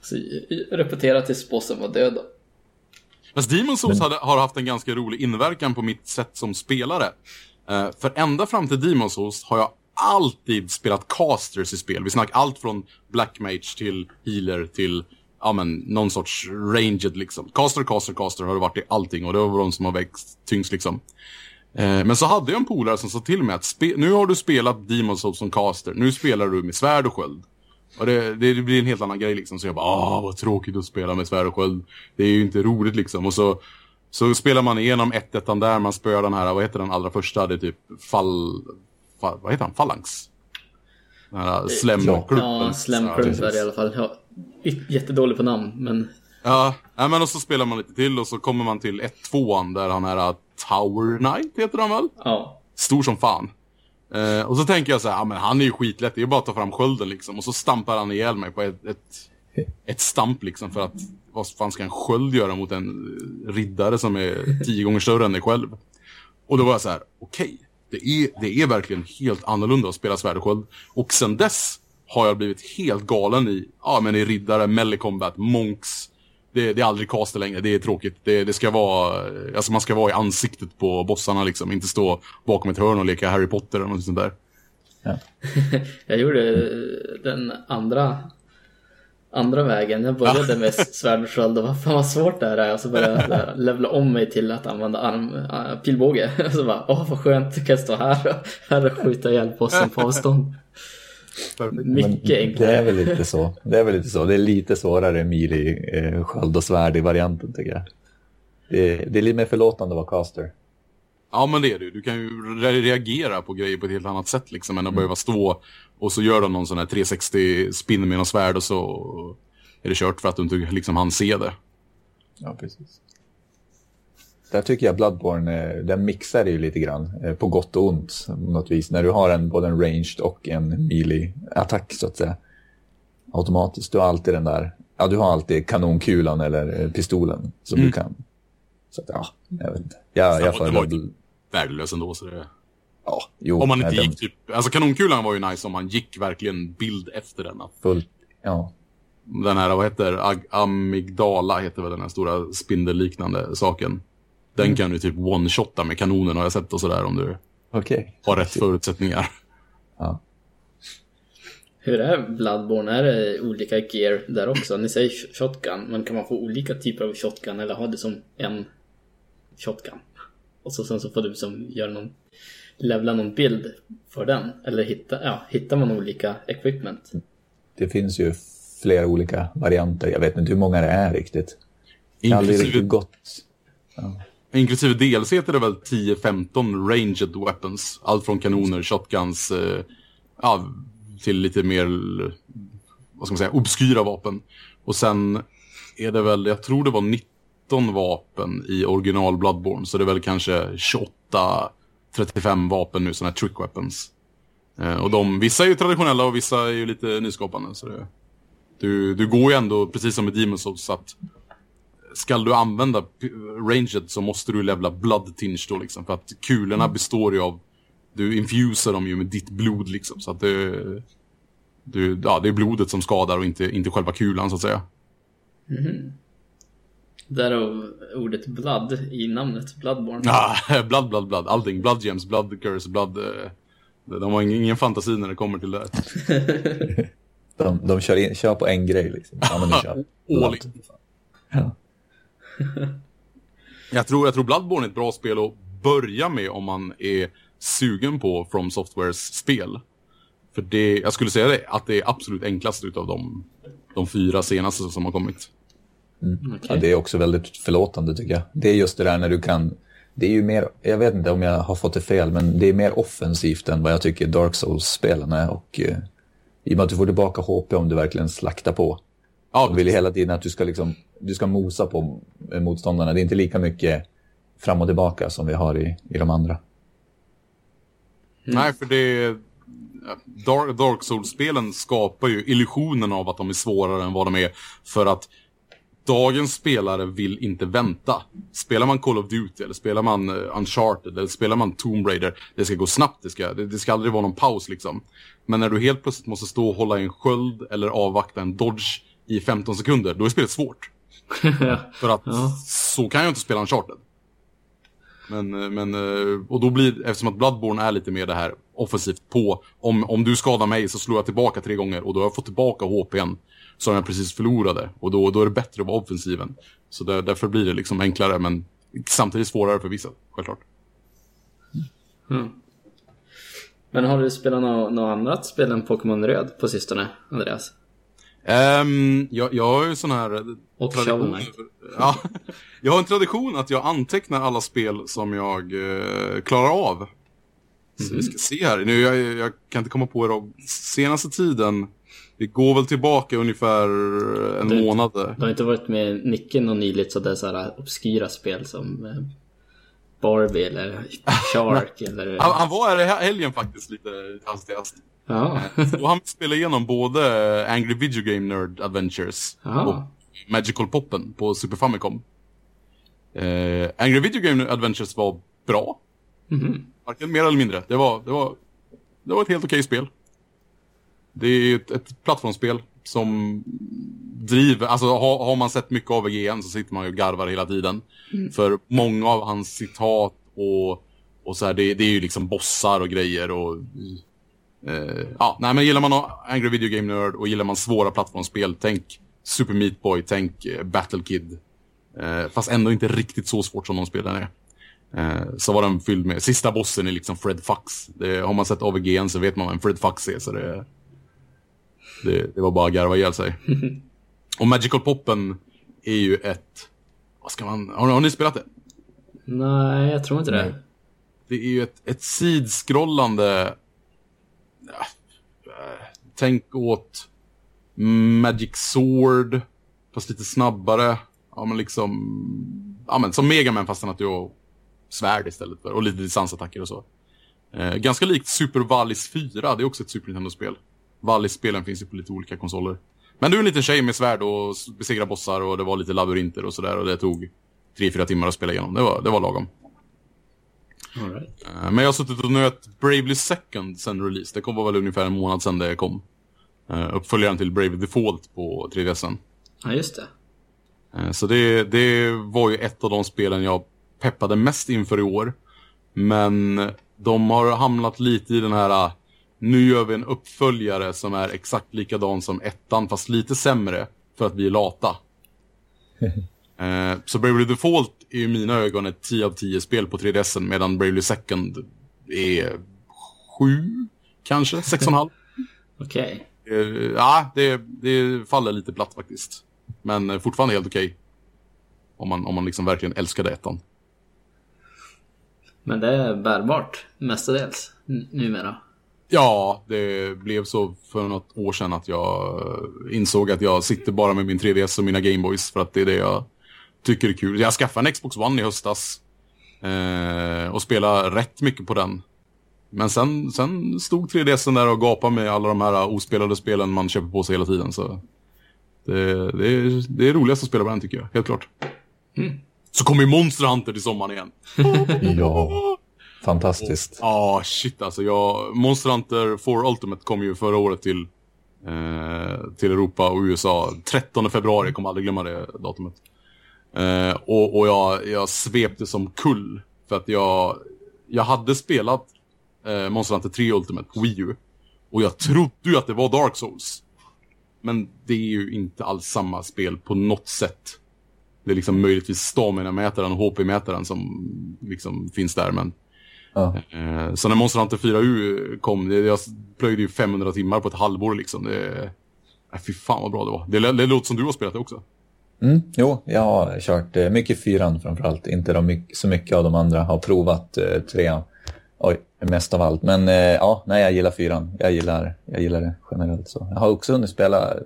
A: Så repetera tills bossen var död då.
C: Fast Demon Souls hade, har haft en ganska rolig inverkan på mitt sätt som spelare. Eh, för ända fram till Demon Souls har jag alltid spelat casters i spel. Vi snackar allt från Black Mage till healer till ja, men, någon sorts ranged liksom. Caster, caster, caster har det varit i allting och det var de som har växt tyngst liksom. Eh, men så hade jag en polare som sa till mig att nu har du spelat Demon Souls som caster, nu spelar du med svärd och sköld. Och det, det, det blir en helt annan grej liksom. Så jag bara, ah vad tråkigt att spela med svärd och sköld. Det är ju inte roligt liksom. Och så, så spelar man igenom 1 1 där, man spöar den här, vad heter den allra första? Det är typ fall, fall vad heter han? Phalanx? Den här slemklumpen.
A: Ja, det i alla fall. Ja, jättedålig på namn, men
C: Ja, men och så spelar man lite till och så kommer man till 1 2 där han är Tower Knight heter han väl?
A: ja.
C: Stor som fan. Eh, och så tänker jag så här, ja men han är ju skitlätt, det är bara att ta fram skölden liksom. Och så stampar han ihjäl mig på ett, ett, ett stamp liksom för att vad fan ska en sköld göra mot en riddare som är tio gånger större än dig själv? Och då var jag så här, okej, okay, det, är, det är verkligen helt annorlunda att spela svärd och sköld. Och sen dess har jag blivit helt galen i, ja men i riddare, melee combat, monks. Det, det är aldrig caster längre, det är tråkigt. Det, det ska vara, alltså man ska vara i ansiktet på bossarna liksom, inte stå bakom ett hörn och leka Harry Potter eller något sånt där.
A: Ja. [laughs] jag gjorde den andra andra vägen. Jag började med svärd och sköld och vad fan vad svårt det här är. Och så började jag [laughs] levla om mig till att använda arm, äh, pilbåge. [laughs] Och så bara, åh vad skönt, kan jag stå här och, här och skjuta ihjäl bossen på avstånd. Mycket enklare.
B: Det är väl lite så. Det är väl lite så. Det är lite svårare mili eh, sköld och svärd i varianten tycker jag. Det är, det är lite mer förlåtande att vara caster.
C: Ja men det är det. Du kan ju reagera på grejer på ett helt annat sätt liksom än att mm. behöva stå och så gör de någon sån här 360 spin med någon svärd och så är det kört för att du inte liksom hann se det.
B: Ja, precis. Där tycker jag Bloodborne, eh, den mixar ju lite grann eh, på gott och ont något vis. När du har en, både en ranged och en melee-attack så att säga. Automatiskt, du har alltid den där, ja du har alltid kanonkulan eller eh, pistolen som mm. du kan. Så att, ja, jag vet inte. Jag, jag
C: föredrar... Värdelös ändå så det...
B: Ja, jo.
C: Om man inte gick typ, alltså kanonkulan var ju nice om man gick verkligen bild efter den.
B: Fullt, ja.
C: Den här, vad heter Ag amygdala heter väl den här stora spindelliknande saken. Den mm. kan du typ one-shotta med kanonen har jag sett och sådär om du
B: okay.
C: har rätt förutsättningar.
B: Ja.
A: Hur är Bloodborne? Är det olika gear där också? Ni säger shotgun, men kan man få olika typer av shotgun eller ha det som en shotgun? Och så sen så får du som göra någon levla någon bild för den. Eller hitta, ja, hittar man olika equipment.
B: Det finns ju flera olika varianter. Jag vet inte hur många det är riktigt. Jag har aldrig riktigt gått...
C: Ja. Inklusive DLC är det väl 10-15 ranged weapons. Allt från kanoner, shotguns, eh, ja, till lite mer, vad ska man säga, obskyra vapen. Och sen är det väl, jag tror det var 19 vapen i original Bloodborne. Så det är väl kanske 28 35 vapen nu, sådana här trick weapons. Eh, och de, vissa är ju traditionella och vissa är ju lite nyskapande. Så det, du, du går ju ändå, precis som med Demon's Souls, så att ska du använda ranged så måste du levla blood tinge då liksom. För att kulorna mm. består ju av, du infusar dem ju med ditt blod liksom. Så att det, du, ja, det är blodet som skadar och inte, inte själva kulan så att säga.
A: Mm. Därav ordet blood i namnet, Bloodborne.
C: Ja, [laughs] blood, blood, blood. Allting. Blood gems, blood curse, blood... Uh, de har ingen, ingen fantasi när det kommer till det. [laughs]
B: de, de kör, in, kör på en grej liksom. Ja, men kör. [laughs]
C: All in. Ja. [laughs] jag, tror, jag tror Bloodborne är ett bra spel att börja med om man är sugen på From Softwares spel. För det, jag skulle säga det, att det är absolut enklast utav de, de fyra senaste som har kommit.
B: Mm. Okay. Ja, det är också väldigt förlåtande tycker jag. Det är just det där när du kan... Det är ju mer, jag vet inte om jag har fått det fel, men det är mer offensivt än vad jag tycker Dark Souls-spelen är. Och, eh, I och med att du får tillbaka HP om du verkligen slaktar på. Ja, du vill hela tiden att du ska, liksom, du ska mosa på motståndarna. Det är inte lika mycket fram och tillbaka som vi har i, i de andra.
C: Mm. Nej, för det... Dark, Dark Souls-spelen skapar ju illusionen av att de är svårare än vad de är. För att dagens spelare vill inte vänta. Spelar man Call of Duty eller spelar man eh, Uncharted eller spelar man Tomb Raider, det ska gå snabbt, det ska, det, det, ska aldrig vara någon paus liksom. Men när du helt plötsligt måste stå och hålla i en sköld eller avvakta en dodge i 15 sekunder, då är spelet svårt. [laughs] För att ja. så kan jag inte spela Uncharted. Men, eh, men, eh, och då blir, eftersom att Bloodborne är lite mer det här offensivt på, om, om du skadar mig så slår jag tillbaka tre gånger och då har jag fått tillbaka HPn som jag precis förlorade. Och då, då är det bättre att vara offensiven. Så där, därför blir det liksom enklare, men samtidigt svårare för vissa, självklart.
A: Mm. Men har du spelat något, något annat spel än Pokémon Röd på sistone, Andreas?
C: Um, jag, jag har ju sån här...
A: Och tradition, [laughs]
C: ja, Jag har en tradition att jag antecknar alla spel som jag uh, klarar av. Så mm. vi ska se här. Nu, jag, jag kan inte komma på det. Senaste tiden vi går väl tillbaka ungefär en
A: du,
C: månad.
A: Du har inte varit med Nicke någon nyligt så det är så här obskyra spel som... Eh, Barbie eller Shark [laughs] eller...
C: Han, han var här i helgen faktiskt lite hastigast.
A: Ja. [laughs]
C: Och han spelade igenom både Angry Video Game Nerd Adventures
A: Aha.
C: och Magical Poppen på Super Famicom. Eh, Angry Video Game Adventures var bra.
A: Mhm.
C: Varken mer eller mindre. Det var, det var, det var ett helt okej spel. Det är ett, ett plattformsspel som driver, alltså har, har man sett mycket av IGN så sitter man ju och garvar hela tiden. För många av hans citat och, och så här, det, det är ju liksom bossar och grejer och eh, ja, nej men gillar man Angry Video Game Nerd och gillar man svåra plattformsspel, tänk Super Meat Boy, tänk eh, Battle Kid. Eh, fast ändå inte riktigt så svårt som de spelen är. Eh, så var den fylld med, sista bossen är liksom Fred Fox. Det, har man sett AVG'n så vet man vem Fred Fox är, så det, det, det var bara att garva ihjäl sig. [laughs] Och Magical Poppen är ju ett, vad ska man, har, har ni spelat det?
A: Nej, jag tror inte det.
C: Det är ju ett, ett sidskrollande... Ja, tänk åt Magic Sword, fast lite snabbare. Ja, men liksom... Ja, men som Mega Man fast att du har svärd istället för. Och lite distansattacker och så. Eh, ganska likt Super Wallis 4, det är också ett Super Nintendo-spel. Wallis-spelen finns ju på lite olika konsoler. Men du är en liten tjej med svärd och besegrar bossar och det var lite labyrinter och sådär. Och det tog tre fyra timmar att spela igenom. Det var, det var lagom.
A: Right.
C: Eh, Men jag har suttit och nöt Bravely Second sen release. Det kom var väl ungefär en månad sedan det kom. Uh, uppföljaren till Bravely Default på 3DSen.
A: Ja, just det.
C: Eh, Så det, det var ju ett av de spelen jag peppade mest inför i år. Men de har hamnat lite i den här, eh, nu gör vi en uppföljare som är exakt likadan som ettan fast lite sämre för att vi är lata. [laughs] Eh, så Bravely Default är i mina ögon ett 10 av 10 spel på 3DSen medan Bravely Second är 7 kanske, 6,5. [laughs]
A: Okej.
C: Eh, ja, det, det faller lite platt faktiskt. Men eh, fortfarande helt okej. Om man, om man liksom verkligen älskade ettan.
A: Men det är bärbart mestadels numera.
C: Ja, det blev så för något år sedan att jag eh, insåg att jag sitter bara med min 3DS och mina Gameboys för att det är det jag tycker är kul. Jag skaffade en Xbox One i höstas. Eh, och spelade rätt mycket på den. Men sen, sen stod 3DSen där och gapade med alla de här ospelade spelen man köper på sig hela tiden. Så det, det, är, det är roligast att spela på den tycker jag, helt klart. Så kommer ju Monster Hunter till sommaren igen. [laughs]
B: Ja, fantastiskt.
C: Ja, shit alltså. Jag, Monster Hunter 4 Ultimate kom ju förra året till, eh, till Europa och USA. 13 februari, jag kommer aldrig glömma det datumet. Eh, och och jag, jag svepte som kull. För att jag, jag hade spelat eh, Monster Hunter 3 Ultimate på Wii U. Och jag trodde ju att det var Dark Souls. Men det är ju inte alls samma spel på något sätt. Det är liksom möjligtvis stamina-mätaren och HP-mätaren som liksom finns där, men
B: Ja.
C: Eh, så när Monster Hunter 4U kom, det, jag plöjde ju 500 timmar på ett halvår liksom. Det, fy fan vad bra det var. Det, det låter som du har spelat det också.
B: Mm, jo, jag har kört eh, mycket fyran framförallt. Inte de, så mycket av de andra. Har provat eh, trean. Oj, mest av allt. Men eh, ja, nej, jag gillar fyran. Jag gillar, jag gillar det generellt. Så. Jag har också hunnit spela eh,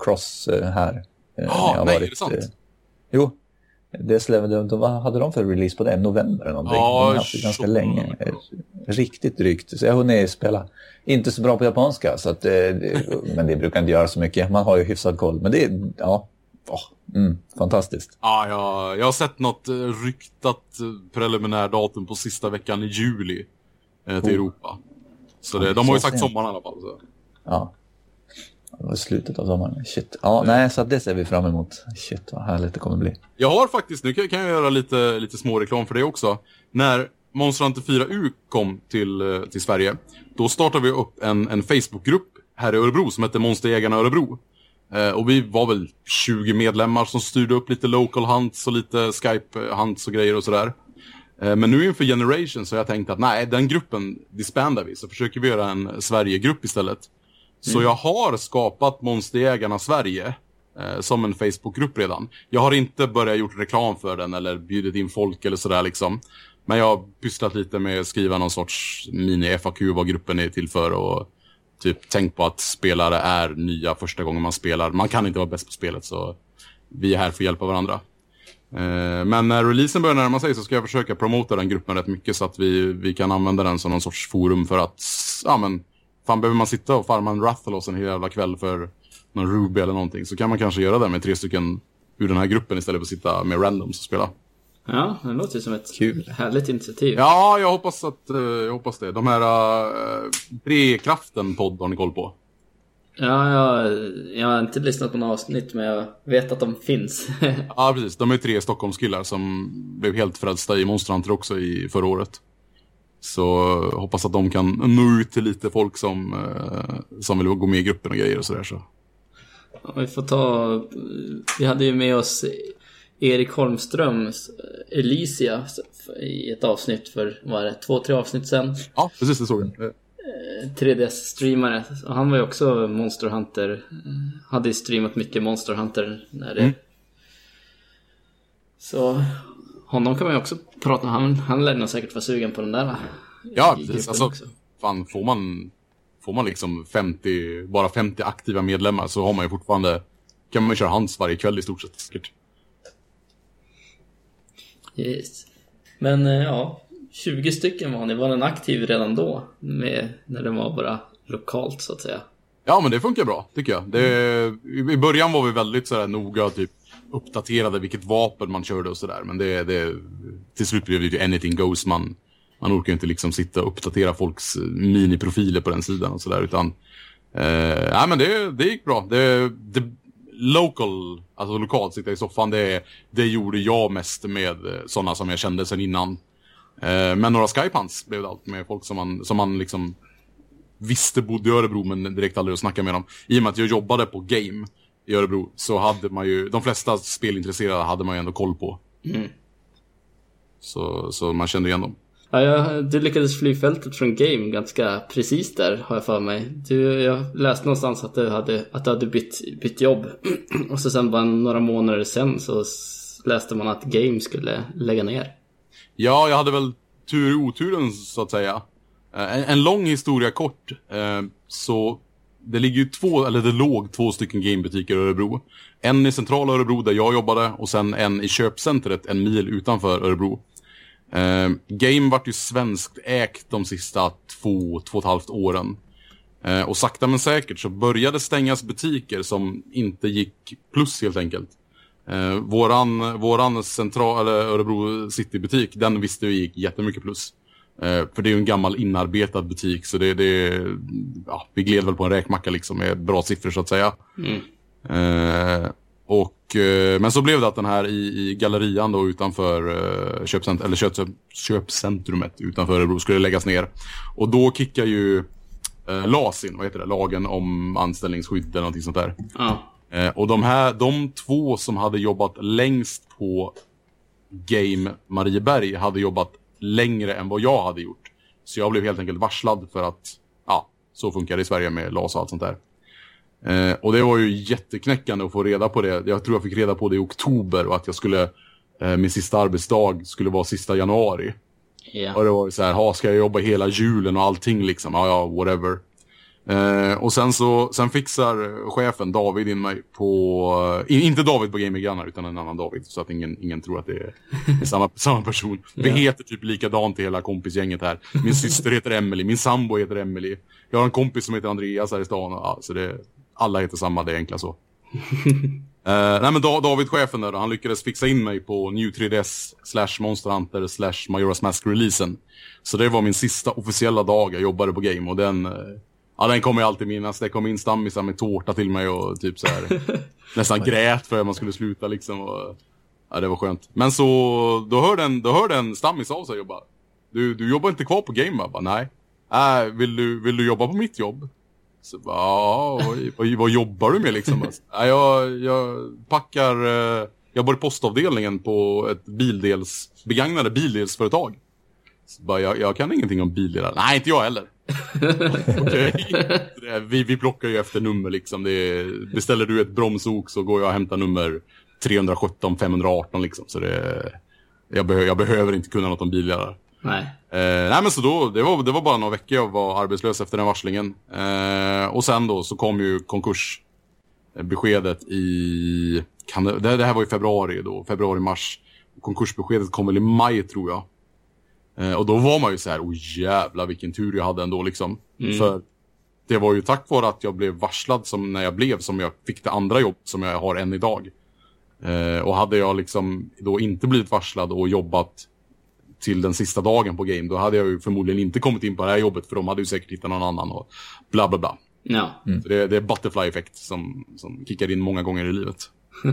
B: Cross eh, här. eh,
C: Ja,
B: jag har
C: nej, är det sant?
B: jo, det släppte, vad hade de för release på det? November eller någonting?
C: Ja,
B: de har haft det ganska
C: 28
B: länge. Eh, Riktigt drygt. Så jag har hunnit spela. Inte så bra på japanska, så att, eh, men det brukar inte göra så mycket. Man har ju hyfsad koll. Men det är, ja, åh, mm, fantastiskt.
C: Ja, jag, jag har sett något eh, ryktat eh, preliminärdatum på sista veckan i juli eh, till
B: Oh.
C: Europa. Så det, de har ju sagt sommaren i alla fall. Så.
B: Ja. Det var slutet av sommaren. Shit. Ja, nej, så det ser vi fram emot. Shit, vad härligt det kommer bli.
C: Jag har faktiskt, nu kan jag göra lite, lite små reklam för det också. När Monster Hunter 4U kom till, eh, till Sverige, då startade vi upp en, en Facebookgrupp här i Örebro som hette Monsterjägarna Örebro. Eh, och vi var väl 20 medlemmar som styrde upp lite local hunts och lite Skype hunts och grejer och sådär. Eh, men nu inför Generation så har jag tänkt att nej, den gruppen disbandar vi. Så försöker vi göra en Sverigegrupp istället. Så jag har skapat Monsterjägarna Sverige eh, som en Facebookgrupp redan. Jag har inte börjat gjort reklam för den eller bjudit in folk eller sådär liksom. Men jag har pysslat lite med att skriva någon sorts mini-FAQ vad gruppen är till för och typ tänk på att spelare är nya första gången man spelar. Man kan inte vara bäst på spelet så vi är här för att hjälpa varandra. Eh, men när releasen börjar närma sig så ska jag försöka promota den gruppen rätt mycket så att vi, vi kan använda den som någon sorts forum för att, ja men, fan behöver man sitta och farma en Rathalos en hel jävla kväll för någon Ruby eller någonting så kan man kanske göra det med tre stycken ur den här gruppen istället för att sitta med randoms och spela.
A: Ja, det låter som ett
B: Kul.
A: härligt initiativ.
C: Ja, jag hoppas att, eh, jag hoppas det. De här uh, Trekraften-podd har ni koll på?
A: Ja, jag, jag har inte lyssnat på några avsnitt men jag vet att de finns. [laughs]
C: Ja, precis. De är tre Stockholmskillar som blev helt frälsta i Monster Hunter också i förra året. Så eh, hoppas att de kan nå ut till lite folk som, eh, som vill gå med i gruppen och grejer och sådär. Så.
A: Ja, vi får ta... Vi hade ju med oss Erik Holmström, Elysia, i ett avsnitt för, vad det, två, tre avsnitt sen.
C: Ja, precis det såg jag. Eh,
A: 3DS-streamare. Och Han var ju också Monster Hunter. eh, Hade streamat mycket Monster Hunter när det...
C: Mm.
A: Så honom kan man ju också prata med. Han, han lär nog säkert vara sugen på den där.
C: Ja, precis. Alltså,
A: också.
C: fan, får man, får man liksom 50, bara 50 aktiva medlemmar så har man ju fortfarande, kan man köra hans varje kväll i stort sett säkert.
A: Yes. Men eh, ja, 20 stycken var ni. Var den aktiv redan då? Med, när den var bara lokalt så att säga.
C: Ja, men det funkar bra, tycker jag. Det, i- I början var vi väldigt sådär noga, typ uppdaterade vilket vapen man körde och sådär. Men det, det, till slut blev det ju anything goes. Man, man orkar ju inte liksom sitta och uppdatera folks eh, miniprofiler på den sidan och sådär. Utan, eh, nej men det, det gick bra. Det, det, local, alltså lokalt, sitta i soffan, det, det gjorde jag mest med sådana som jag kände sedan innan. Eh, men några Skypans blev det allt med folk som man, som man liksom visste bodde i Örebro men direkt aldrig att snacka med dem. I och med att jag jobbade på Game i Örebro så hade man ju, de flesta spelintresserade hade man ju ändå koll på.
A: Mm.
C: Så, så man kände igen dem.
A: Ja, jag, du lyckades fly fältet från Game ganska precis där, har jag för mig. Du, jag läste någonstans att du hade, att du hade bytt, bytt jobb. [clears throat] Och så sen bara några månader sen så läste man att Game skulle lägga ner.
C: Ja, jag hade väl tur i oturen så att säga. Eh, en, en lång historia kort. Eh, så det ligger ju två, eller det låg två stycken gamebutiker i Örebro. En i centrala Örebro där jag jobbade och sen en i köpcentret en mil utanför Örebro. Eh, Game vart ju svenskt ägt de sista två, två och ett halvt åren. Eh, och sakta men säkert så började stängas butiker som inte gick plus helt enkelt. Eh, våran, våran central, eller Örebro City-butik, den visste vi gick jättemycket plus. Eh, för det är ju en gammal inarbetad butik, så det, det ja, vi gled väl på en räkmacka liksom med bra siffror så att säga. Eh, och, eh, men så blev det att den här i, i gallerian då utanför eh, köpcent eller köp, köpcentrumet utanför Örebro skulle läggas ner. Och då kickar ju eh, LAS in, vad heter det, lagen om anställningsskydd eller någonting sånt där.
A: Ja.
C: Eh, och de här, de två som hade jobbat längst på Game Marieberg hade jobbat längre än vad jag hade gjort. Så jag blev helt enkelt varslad för att, ja, så funkar det i Sverige med LAS och allt sånt där. Eh, och det var ju jätteknäckande att få reda på det. Jag tror jag fick reda på det i oktober och att jag skulle, eh, min sista arbetsdag skulle vara sista januari. Och
A: ja.
C: det var ju så här, ha, ska jag jobba hela julen och allting liksom? Ja, ja, whatever. Eh, och sen så, sen fixar chefen David in mig på, in, inte David på Gamer Grannar utan en annan David. Så att ingen, ingen tror att det är, [laughs] är samma, samma person. Vi heter typ likadant i hela kompisgänget här. Min syster heter Emily, min sambo heter Emily. Jag har en kompis som heter Andreas här i stan. och, Ja, så det, alla heter samma, det är enkla så. [laughs] Eh, nej men da, David, chefen där, han lyckades fixa in mig på New 3DS slash Monster Hunter slash Majora's Mask-releasen. Så det var min sista officiella dag jag jobbade på Game och den, eh, ja den kommer jag alltid minnas. Det kom in stammisar med tårta till mig och typ så här [laughs] nästan grät för att man skulle sluta liksom. Och, ja, det var skönt. Men så, då hörde en, då hörde en stammis av sig och bara, du, du jobbar inte kvar på Game va? Bara, nej. Äh, vill, du, vill du jobba på mitt jobb? Så bara, ja, vad, vad, jobbar du med liksom? Alltså? "Ja, jag, jag packar, eh, jag bor i postavdelningen på ett bildels, begagnade bildelsföretag. Så bara, jag, jag kan ingenting om bildelar. Nej, inte jag heller. [laughs] Okej. Vi, vi plockar ju efter nummer liksom. Det är, beställer du ett bromsok så går jag och hämtar nummer 317 518 liksom. Så det, jag, behö, jag behöver inte kunna något om bilar.
A: Nej.
C: Eh, nej men så då, det var, det var bara några veckor jag var arbetslös efter den varslingen. Eh, och sen då så kom ju konkursbeskedet i kan det, det här var i februari då, februari-mars. Konkursbeskedet kom väl i maj tror jag. Eh, och då var man ju så här, oh jävla vilken tur jag hade ändå liksom.
A: Mm.
C: För det var ju tack vare att jag blev varslad som när jag blev som jag fick det andra jobb som jag har än idag. Eh, och hade jag liksom då inte blivit varslad och jobbat till den sista dagen på game, då hade jag ju förmodligen inte kommit in på det här jobbet för de hade ju säkert hittat någon annan och bla bla bla.
A: Ja.
C: Så det, det är butterfly-effekt som, som kickar in många gånger i livet. [laughs]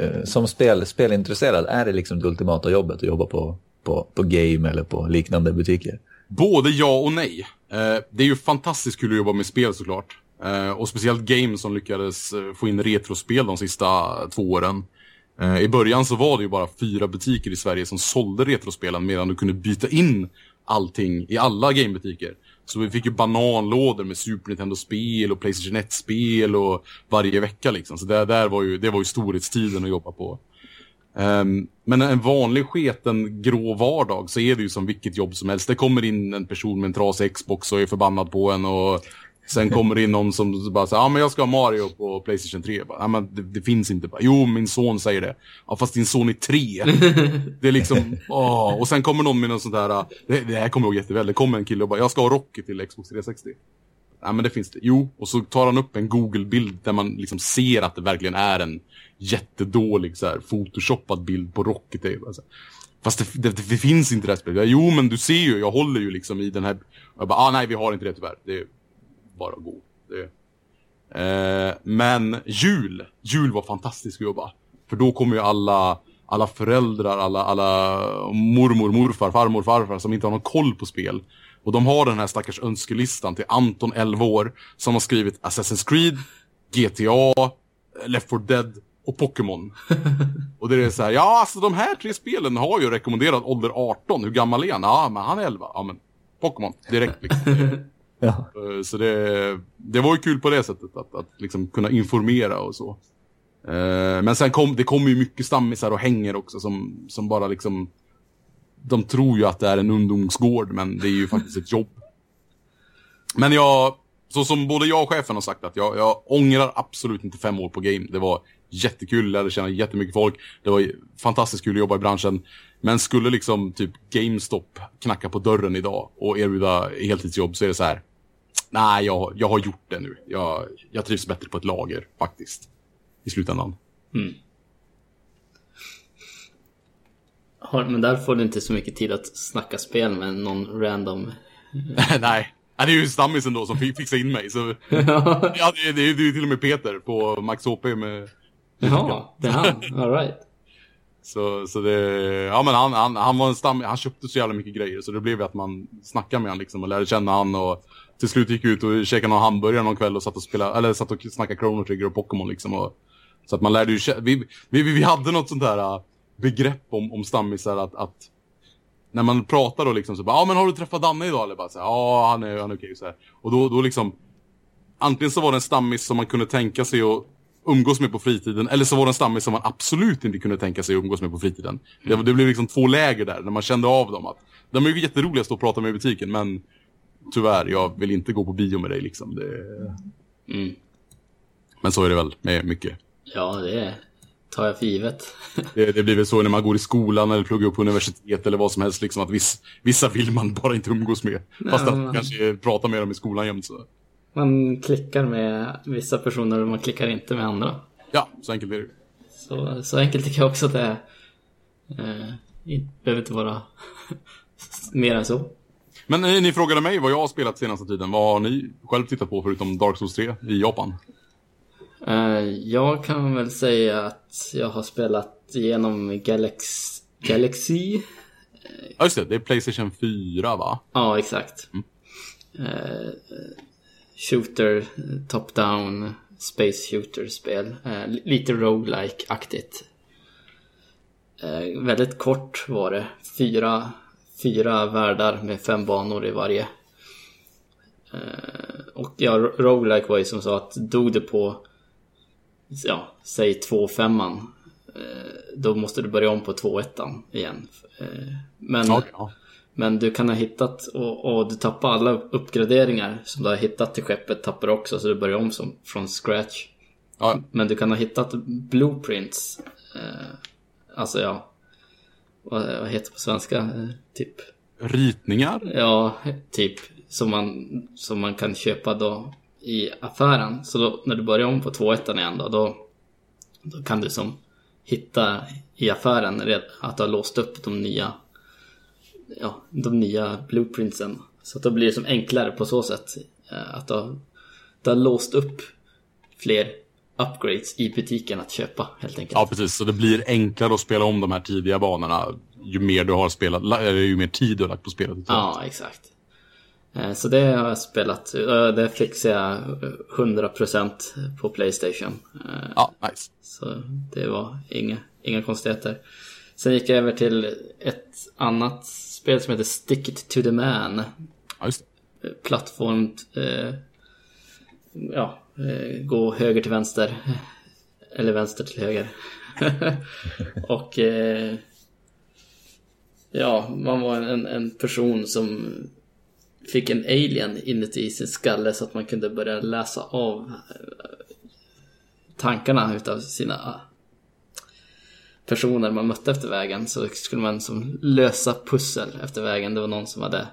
B: Eh, Som spel, spelintresserad, är det liksom det ultimata jobbet att jobba på, på, på game eller på liknande butiker?
C: Både ja och nej. Eh, det är ju fantastiskt kul att jobba med spel såklart. Eh, och speciellt Game som lyckades få in retrospel de sista två åren. Eh, I början så var det ju bara fyra butiker i Sverige som sålde retrospelen medan du kunde byta in allting i alla gamebutiker. Så vi fick ju bananlådor med Super Nintendo-spel och Playstation 1-spel och varje vecka liksom. Så det där var ju, det var ju storhetstiden att jobba på. Um, men en vanlig sketen grå vardag så är det ju som vilket jobb som helst. Det kommer in en person med en trasig Xbox och är förbannad på en och sen kommer det in någon som bara säger ja ah, men jag ska ha Mario på Playstation 3. Bara, ah, men det, det finns inte. Bara, jo, min son säger det. Ja, fast din son är tre. [laughs] det är liksom, åh. Och sen kommer någon med något sånt här, det, det här kommer jag ihåg jätteväl. Det kommer en kille och bara, jag ska ha Rocky till Xbox 360. Nej men det finns det. Jo, och så tar han upp en Google-bild där man liksom ser att det verkligen är en jättedålig så här, photoshoppad bild på Rocket. Det är bara så här. Fast det, det, det finns inte det här spelet. Jo men du ser ju, jag håller ju liksom i den här. Jag bara, ah nej vi har inte det tyvärr. Det bara gå. Det, eh, men jul, jul var fantastiskt att jobba. För då kommer ju alla, alla föräldrar, alla, alla mormor, morfar, farmor, farfar som inte har någon koll på spel. Och de har den här stackars önskelistan till Anton 11 år som har skrivit Assassin's Creed, GTA, Left 4 Dead och Pokémon. [laughs] och det är så här, ja alltså de här tre spelen har ju rekommenderat ålder 18, hur gammal är han? Ja men han är 11, ja men Pokémon direkt liksom. [laughs]
B: Ja.
C: Eh, så det, det var ju kul på det sättet att, att liksom kunna informera och så. Eh, men sen kom det kommer ju mycket stammisar och hänger också som, som bara liksom De tror ju att det är en ungdomsgård men det är ju faktiskt ett jobb. Men jag, så som både jag och chefen har sagt att jag, jag ångrar absolut inte fem år på game. Det var jättekul, jag lärde känna jättemycket folk. Det var fantastiskt kul att jobba i branschen. Men skulle liksom typ GameStop knacka på dörren idag och erbjuda heltidsjobb så är det så här. Nej, jag, jag har gjort det nu. Jag, jag trivs bättre på ett lager faktiskt. I slutändan.
A: Har, men där får du inte så mycket tid att snacka spel med någon random... [laughs]
C: Nej. Ja, det är ju stammisen då som fick fixa in mig. Så, [laughs] ja, det, är- det, är ju till och med Peter på Max HP med...
A: Jaha, det är han. Alright. [laughs]
C: Så, så det, ja men han, han, han var en stam, han köpte så jävla mycket grejer så det blev ju att man snackade med honom liksom och lärde känna han och till slut gick ut och käkade någon hamburgare någon kväll och satt och spelade, eller satt och snackade Chrono Trigger och Pokémon liksom och så att man lärde ju vi, vi, vi, hade något sånt där äh, begrepp om, om stammisar att, att när man pratar då liksom så bara, ja men har du träffat Danne idag? Eller bara så här, ja han är, han är okej så här. Och då, då liksom, antingen så var det en stammis som man kunde tänka sig att umgås med på fritiden, eller så var det en stammis som man absolut inte kunde tänka sig att umgås med på fritiden. Det, det blev liksom två läger där, när man kände av dem att de är ju jätteroliga att stå och prata med i butiken, men tyvärr, jag vill inte gå på bio med dig liksom. Det...
A: Mm.
C: Men så är det väl med mycket.
A: Ja, det tar jag för givet. [laughs]
C: Det, det blir väl så när man går i skolan eller pluggar på universitet eller vad som helst, liksom att viss, vissa vill man bara inte umgås med. Fast att man kanske pratar med dem i skolan jämt så.
A: Man klickar med vissa personer och man klickar inte med andra.
C: Ja, så enkelt är det.
A: Så, så enkelt tycker jag också att det är. Eh, det behöver inte vara [laughs] mer än så.
C: Men eh, ni frågade mig vad jag har spelat senaste tiden. Vad har ni själv tittat på förutom Dark Souls 3 i Japan?
A: Eh, jag kan väl säga att jag har spelat igenom Galax Galaxy.
C: Ja just det, det är Playstation 4 va?
A: Ja, exakt. Eh, shooter, top-down, space shooter-spel. Li- lite roguelike-aktigt. Eh, väldigt kort var det. Fyra, fyra världar med fem banor i varje. Eh, och ja, ro- roguelike var ju som så att dog det på, ja, säg två femman eh, då måste du börja om på två ettan igen. Eh, men
C: Okej, ja.
A: men du kan ha hittat och, och du tappar alla uppgraderingar som du har hittat till skeppet tappar du också så du börjar om som, från scratch.
C: Ja,
A: Men du kan ha hittat blueprints. Alltså ja, vad, vad heter det på svenska? Eh, typ,
C: ritningar.
A: ja, typ som man, som man kan köpa då i affären. Så då, när du börjar om på 2.1 igen då, då, då kan du som hitta i affären att du har låst upp de nya, ja, de nya blueprintsen. Så att då blir det som enklare på så sätt. eh, Att du har, du har låst upp fler upgrades i butiken att köpa helt enkelt.
C: Ja, precis. Så det blir enklare att spela om de här tidiga banorna ju mer du har spelat, eller ju mer tid du har lagt på spelet.
A: Ja, exakt. Eh, Så det har jag spelat. Eh, Det fixar jag eh, 100% på Playstation. Eh,
C: Ja, nice.
A: Så det var inga, inga konstigheter. Sen gick jag över till ett annat spel som heter Stick It To The Man.
C: Ja, just det.
A: Eh, Plattform... Eh, ja, eh, Eh, gå höger till vänster. Eller vänster till höger. [laughs] Och... Eh, ja, man var en, en person som fick en alien inuti sin skalle så att man kunde börja läsa av eh, tankarna utav sina eh, personer man mötte efter vägen. Så skulle man som lösa pussel efter vägen. Det var någon som hade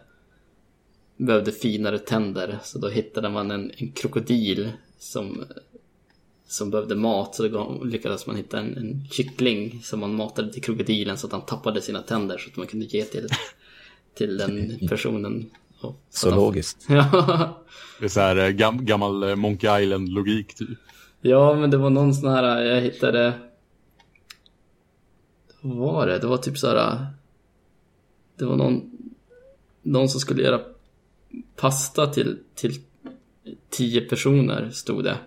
A: behövde finare tänder. Så då hittade man en, en krokodil som, som behövde mat. Så då lyckades man hitta en, en kyckling som man matade till krokodilen så att han tappade sina tänder så att man kunde ge till, till den [laughs] personen. Och,
B: Så logiskt. [laughs]
A: Ja.
C: Det är så här eh, gam, gammal eh, Monkey Island-logik typ.
A: Ja, men det var någon sån här, jag hittade... Vad var det? Det var typ så här... Det var någon, någon som skulle göra pasta till, till tio personer, stod det.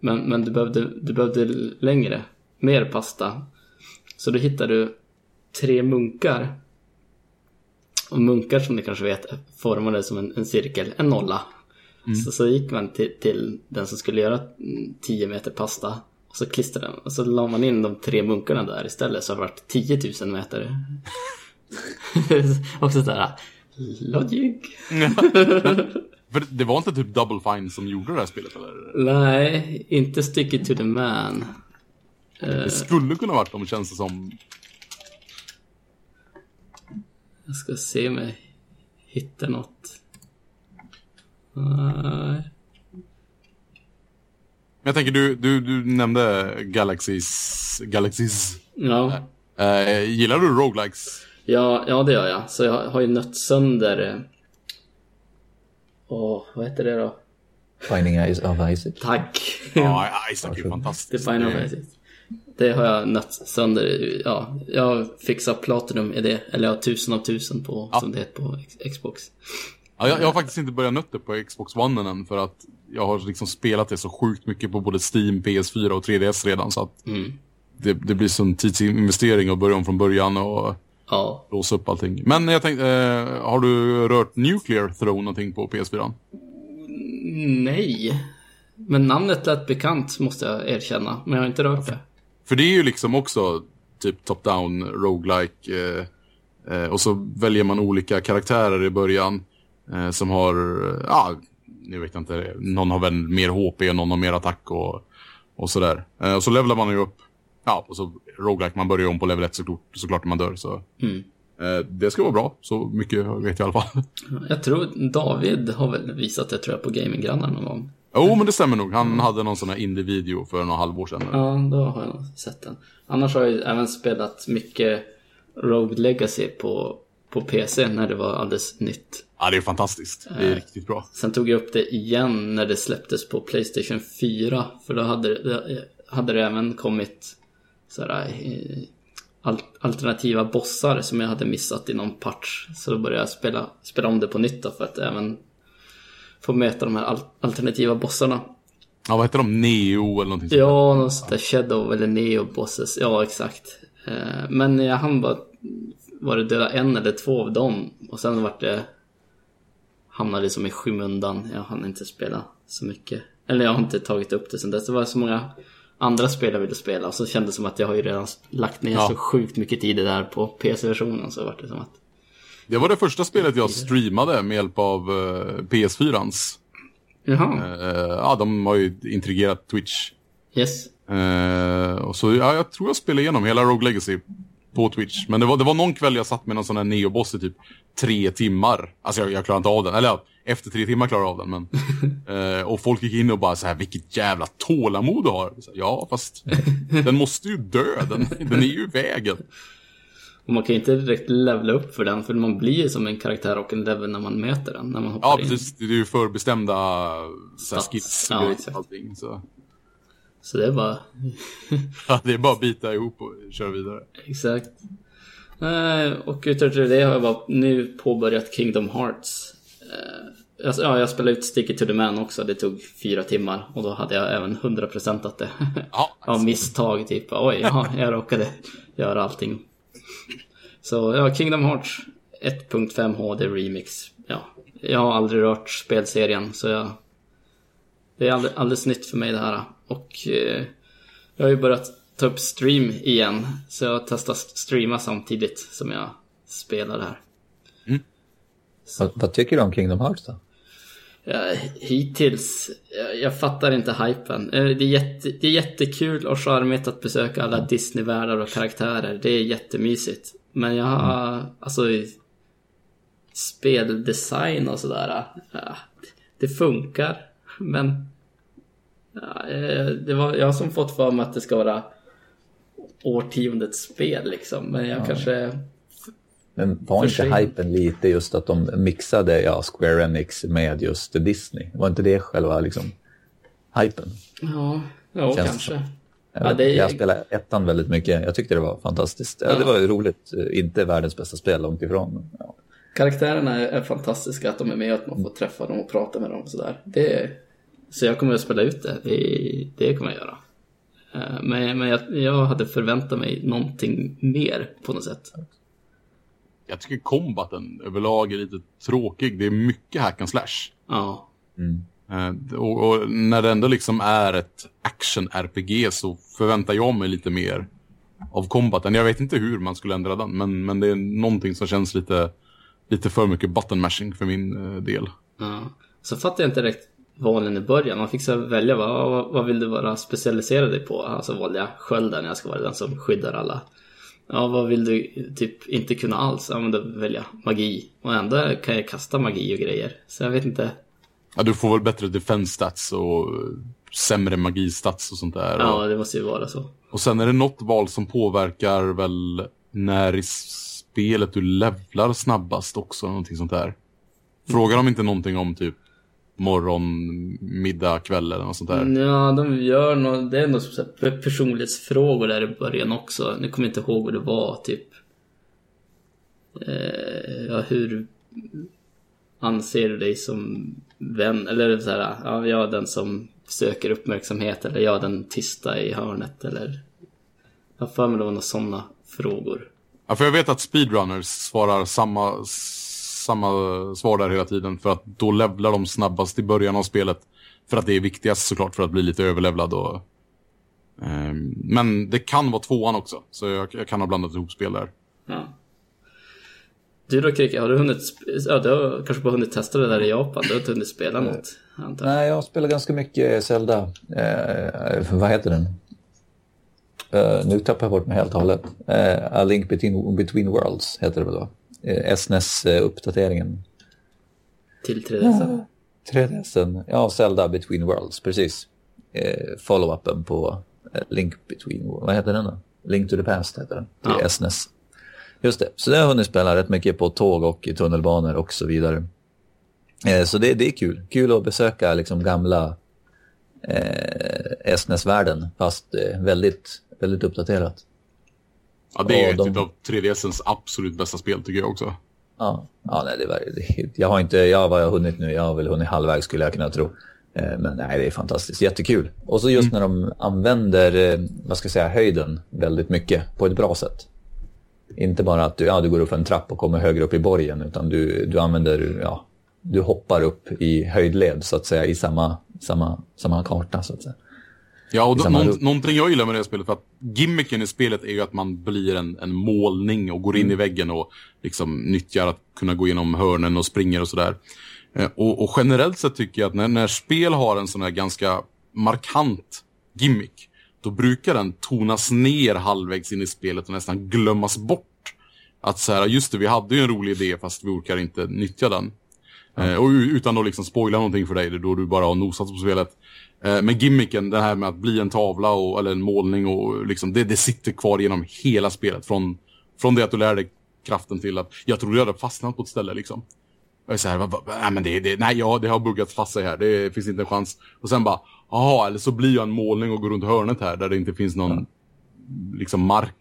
A: Men, men du, behövde, du behövde längre, mer pasta. Så då hittade du tre munkar. Och munkar som ni kanske vet formade som en, en cirkel, en nolla. Så, så gick man till, till den som skulle göra mm, 10 meter pasta. Och så klistrade den. Och så la man in de tre munkarna där istället. Så har det varit 10 000 meter. [laughs] [laughs] Också sådär, logic. [laughs]
C: För det var inte typ Double Fine som gjorde det här spelet eller?
A: Nej, inte stick it to the man.
C: Det skulle kunna varit dem känns det som.
A: Jag ska se om jag hittar något. Nej.
C: Jag tänker du, du, du nämnde Galaxies, Galaxies.
A: Ja.
C: Eh, gillar du roguelikes?
A: Ja, ja, det gör jag. Så jag har- har ju nött sönder... Åh, vad heter det då?
B: Finding Eyes of Isaac.
A: Tack!
C: Ja, Isaac är fantastiskt.
A: The Final Fantasy. Det har jag nött sönder. Ja, jag fixar Platinum i det. Eller jag har tusen av tusen på, som det heter på Xbox.
C: Ja, jag, jag har faktiskt inte börjat nötta på Xbox One än för att jag har liksom spelat det så sjukt mycket på både Steam, PS4 och 3DS redan så att
A: Mm.
C: det, det blir som tidsinvestering att börja om från början och
A: Ja.
C: låsa upp allting. Men jag tänkte, eh, har du rört Nuclear Throne någonting på PS4?
A: Nej. Men namnet lät bekant måste jag erkänna. Men jag har inte rört det.
C: För det är ju liksom också typ top-down, roguelike eh, eh, och så väljer man olika karaktärer i början eh, som har, ja, jag vet inte, någon har väl mer HP och någon har mer attack och, och sådär. Eh, och så levlar man ju upp, ja, och så roguelike, man börjar om på level 1 såklart, såklart när man dör. Så.
A: Mm.
C: Eh, det ska vara bra, så mycket vet jag i alla fall. [laughs]
A: Jag tror David har väl visat det tror jag på Gaminggrannen någon gång.
C: Jo, men det stämmer nog. Han hade någon sån här indie-video för några halvår sedan.
A: Ja, då har jag sett den. Annars har jag även spelat mycket Rogue Legacy på, på PC när det var alldeles nytt.
C: Ja, det är fantastiskt. Det är riktigt bra.
A: Sen tog jag upp det igen när det släpptes på Playstation 4. För då hade det, hade det även kommit sådär, eh, al- alternativa bossar som jag hade missat i någon patch. Så då började jag spela, spela om det på nytt då för att även få möta de här al- alternativa bossarna.
C: Ja, vad heter de? Neo eller någonting sånt
A: Ja, någon sån där Shadow eller Neo bosses. Ja, exakt. Eh, Men jag hann bara, var det döda en eller två av dem. Och sen vart det, hamnade det som i skymundan. Jag hann inte spela så mycket. Eller jag har inte tagit upp det sen dess. Det var så många andra spel jag ville spela. Och så kändes det som att jag har ju redan lagt ner
C: Ja.
A: så sjukt mycket tid där på PC-versionen. Så vart det som att,
C: Det var det första spelet jag streamade med hjälp av eh, PS4ans.
A: jaha.
C: Eh, ja, de har ju intrigerat Twitch
A: Yes.
C: Eh, och så, ja, jag tror jag spelade igenom hela Rogue Legacy på Twitch. Men det var, det var någon kväll jag satt med någon sån här neoboss i typ tre timmar. Alltså jag, jag klarade inte av den. Eller efter tre timmar klarade jag av den. Men, [laughs] eh, och folk gick in och bara så här, vilket jävla tålamod du har. Så, ja, fast [laughs] den måste ju dö. Den, den är ju i vägen.
A: Och man kan ju inte direkt levla upp för den, för man blir ju som en karaktär och en level när man möter den. När man hoppar
C: Ja,
A: in.
C: precis. Det är ju förbestämda skills
A: Ja,
C: och allting. Så.
A: Så det är bara,
C: Ja, det är bara att bita ihop och köra vidare.
A: exakt. Och utöver det har jag bara nu påbörjat Kingdom Hearts. Eh, alltså, ja, jag spelade ut Stick It To The Man också, det tog fyra timmar. Och då hade jag även 100% att det
C: Ja, [laughs]
A: av misstag typ. Oj, ja, jag råkade göra allting. Så ja, Kingdom Hearts 1.5 HD Remix. Ja, jag har aldrig rört spelserien så jag... Det är alldeles nytt för mig det här. Och eh, jag har ju börjat ta upp stream igen. Så jag testar streama samtidigt som jag spelar det här.
B: Vad, vad tycker du om Kingdom Hearts då?
A: Ja, hittills, jag, jag fattar inte hypen. Eh, Det är, jätte, det är jättekul och charmigt att besöka alla Disney-världar och karaktärer. Det är jättemysigt. Men jag har, alltså, i speldesign och sådär, ja, det funkar. Men ja, eh, det var jag som fått för mig att det ska vara årtiondets spel liksom. Men jag kanske,
B: Men var inte
A: Försvinn-
B: hypen lite just att de mixade ja, Square Enix med just Disney? Var inte det själva liksom hypen?
A: ja, ja
B: Känns
A: kanske.
B: Jag,
A: Ja, det
B: jag spelade ettan väldigt mycket. Jag tyckte det var fantastiskt. Ja.
A: Ja.
B: Det var roligt. Inte världens bästa spel, långt ifrån. Ja.
A: Karaktärerna är, är fantastiska, att de är med och att man får träffa dem och prata med dem och sådär. Det, så jag kommer att spela ut det, det, det kommer jag göra. Eh, Men, men jag, jag hade förväntat mig någonting mer på något sätt.
C: Jag tycker kombaten överlag är lite tråkig. Det är mycket hack and slash.
A: Ja,
C: Eh, och, och när det ändå liksom är ett action-RPG så förväntar jag mig lite mer av kombaten. Jag vet inte hur man skulle ändra den, men, men det är någonting som känns lite, lite för mycket button mashing för min eh, del.
A: ja. Så fattade jag inte direkt valen i början. Man fick så välja, vad, vad, vad vill du vara specialiserad dig på? Alltså valde jag skölden, jag ska vara den som skyddar alla. Ja, vad vill du typ inte kunna alls? Ja, men då väljer jag magi. Och ändå kan jag kasta magi och grejer. Så jag vet inte.
C: Ja, du får väl bättre defense stats och sämre magistats och sånt där.
A: Ja, det måste ju vara så.
C: och sen är det något val som påverkar väl när i spelet du levlar snabbast också, någonting sånt där. Frågar de inte någonting om typ morgon, middag, kväll eller något sånt där?
A: Ja, de gör nog, det är nog så här personlighetsfrågor där i början också. Nu kommer jag inte ihåg vad det var, typ. Eh, ja, hur anser du dig som vän? Eller så här, ja, jag är den som söker uppmärksamhet eller jag är den tysta i hörnet eller... Jag har för mig det var några sådana frågor.
C: Ja, för jag vet att speedrunners svarar samma, samma svar där hela tiden. För att då levlar de snabbast i början av spelet. För att det är viktigast såklart för att bli lite överlevlad. Och, ehm, men det kan vara tvåan också. Så jag, jag kan ha blandat ihop spel där.
A: Ja. Du då Kricke, har du hunnit... Ja, du har kanske bara hunnit testa det där i Japan. Du har inte hunnit spela något, antar jag.
B: Nej, jag spelar ganska mycket Zelda. Eh, vad heter den? Eh, nu tappar jag bort mig helt och hållet. Eh, A Link Between, Between Worlds heter det väl då? Eh, SNES-uppdateringen.
A: Till 3DS.
B: 3DSen, ja, Zelda Between Worlds, precis. Eh, Follow-upen på eh, Link Between, vad heter den då? Link to the Past heter den, till
A: Ja.
B: SNES. Just det, så det har jag hunnit spela rätt mycket på tåg och i tunnelbanor och så vidare. Eh, så det, det är kul, kul att besöka liksom gamla eh, SNES-världen, fast eh, väldigt, väldigt uppdaterat.
C: Ja, det är
B: Ja, de-
C: ett av 3DSens absolut bästa spel tycker jag också.
B: Ja, ja nej, det var, det, jag har inte, jag vad jag har hunnit nu, jag har väl hunnit halvvägs skulle jag kunna tro. Eh, Men nej, det är fantastiskt, jättekul. Och så just när de använder, eh, vad ska jag säga, höjden väldigt mycket på ett bra sätt. Inte bara att du, ja, du går upp en trapp och kommer högre upp i borgen, utan du, du använder, ja, du hoppar upp i höjdled så att säga i samma, samma, samma karta så att säga.
C: Ja, och då,
B: rum.
C: någonting jag gillar med det här spelet, för att gimmicken i spelet är ju att man blir en, en målning och går in i väggen och liksom nyttjar att kunna gå igenom hörnen och springer och sådär. Eh, och, och generellt sett tycker jag att när, när spel har en sån här ganska markant gimmick, då brukar den tonas ner halvvägs in i spelet och nästan glömmas bort. Att så här, just det, vi hade ju en rolig idé fast vi orkar inte nyttja den. Eh, och utan att liksom spoila någonting för dig, då du bara har nosat på spelet. Eh, men gimmicken, det här med att bli en tavla och, eller en målning och liksom, det, det sitter kvar genom hela spelet. Från, från det att du lär dig kraften till att jag trodde jag hade fastnat på ett ställe liksom. Jag är så här, nej, men det, det, nej, ja, det har buggat fast sig här, det finns inte en chans. Och sen bara, jaha, eller så blir jag en målning och går runt hörnet här där det inte finns någon liksom mark.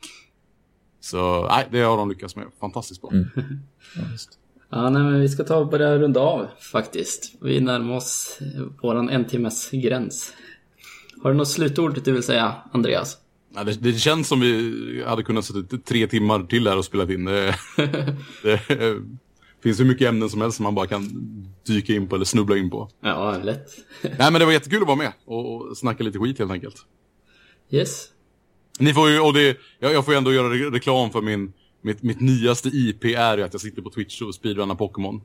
C: Så nej, det har de lyckats med. Fantastiskt bra. Mm. [laughs]
B: Ja, just.
A: Ja, nej, men vi ska ta och börja runda av faktiskt. Vi närmar oss eh, våran en timmes gräns. Har du något slutord du vill säga, Andreas?
C: Ja, det, det känns som vi hade kunnat sitta tre timmar till här och spela in. Det, [laughs] det finns hur mycket ämnen som helst som man bara kan dyka in på eller snubbla in på.
A: Ja, lätt. [laughs]
C: Nej men det var jättekul att vara med och, och snacka lite skit helt enkelt.
A: Yes.
C: Ni får ju, och det, jag, jag får ju ändå göra re- reklam för min, mitt, mitt nyaste IP är ju att jag sitter på Twitch och speedrunnar Pokémon.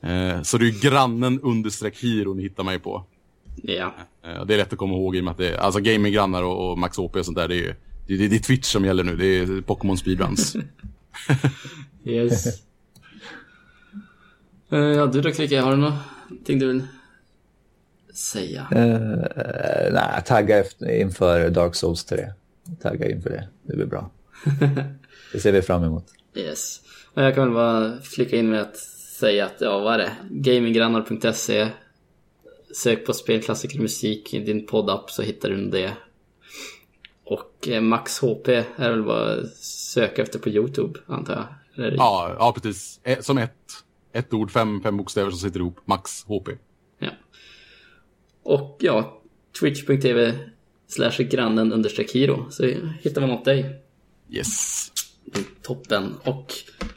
C: Eh, så det är ju grannen understreck hero ni hittar mig på.
A: Ja.
C: Eh, det är lätt att komma ihåg i och med att det är, alltså gaminggrannar och, och Max HP och sånt där, det är ju, det, det, det är Twitch som gäller nu, det är Pokémon speedruns. [laughs]
A: Yes. Eh, ja, du då Kricke, har du någonting du vill säga?
B: Eh, nej, tagga efter, inför Dark Souls 3. Tagga inför det. Det blir bra. [laughs] Det ser vi fram emot.
A: Yes. Och jag kan väl bara flika in med att säga att, ja vad är det? Gaminggrannar.se Sök på spelklassiker musik i din poddapp så hittar du det. Och eh, Max HP är väl bara att söka efter på YouTube, antar jag. Eller,
C: ja, ja, precis. Eh, Som ett, ett ord, fem, fem bokstäver som sitter ihop. Max HP.
A: ja. Och ja, twitch.tv slash grannen understreck hero. Så hittar man åt dig.
C: Yes.
A: Toppen. Och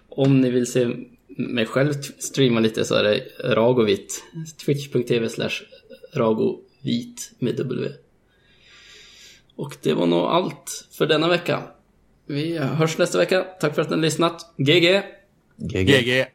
A: om ni vill se mig själv streama lite så är det Ragovit. Twitch.tv slash Ragovit med W. Och det var nog allt för denna vecka. Vi hörs nästa vecka. Tack för att ni har lyssnat. GG!
B: GG.
C: GG.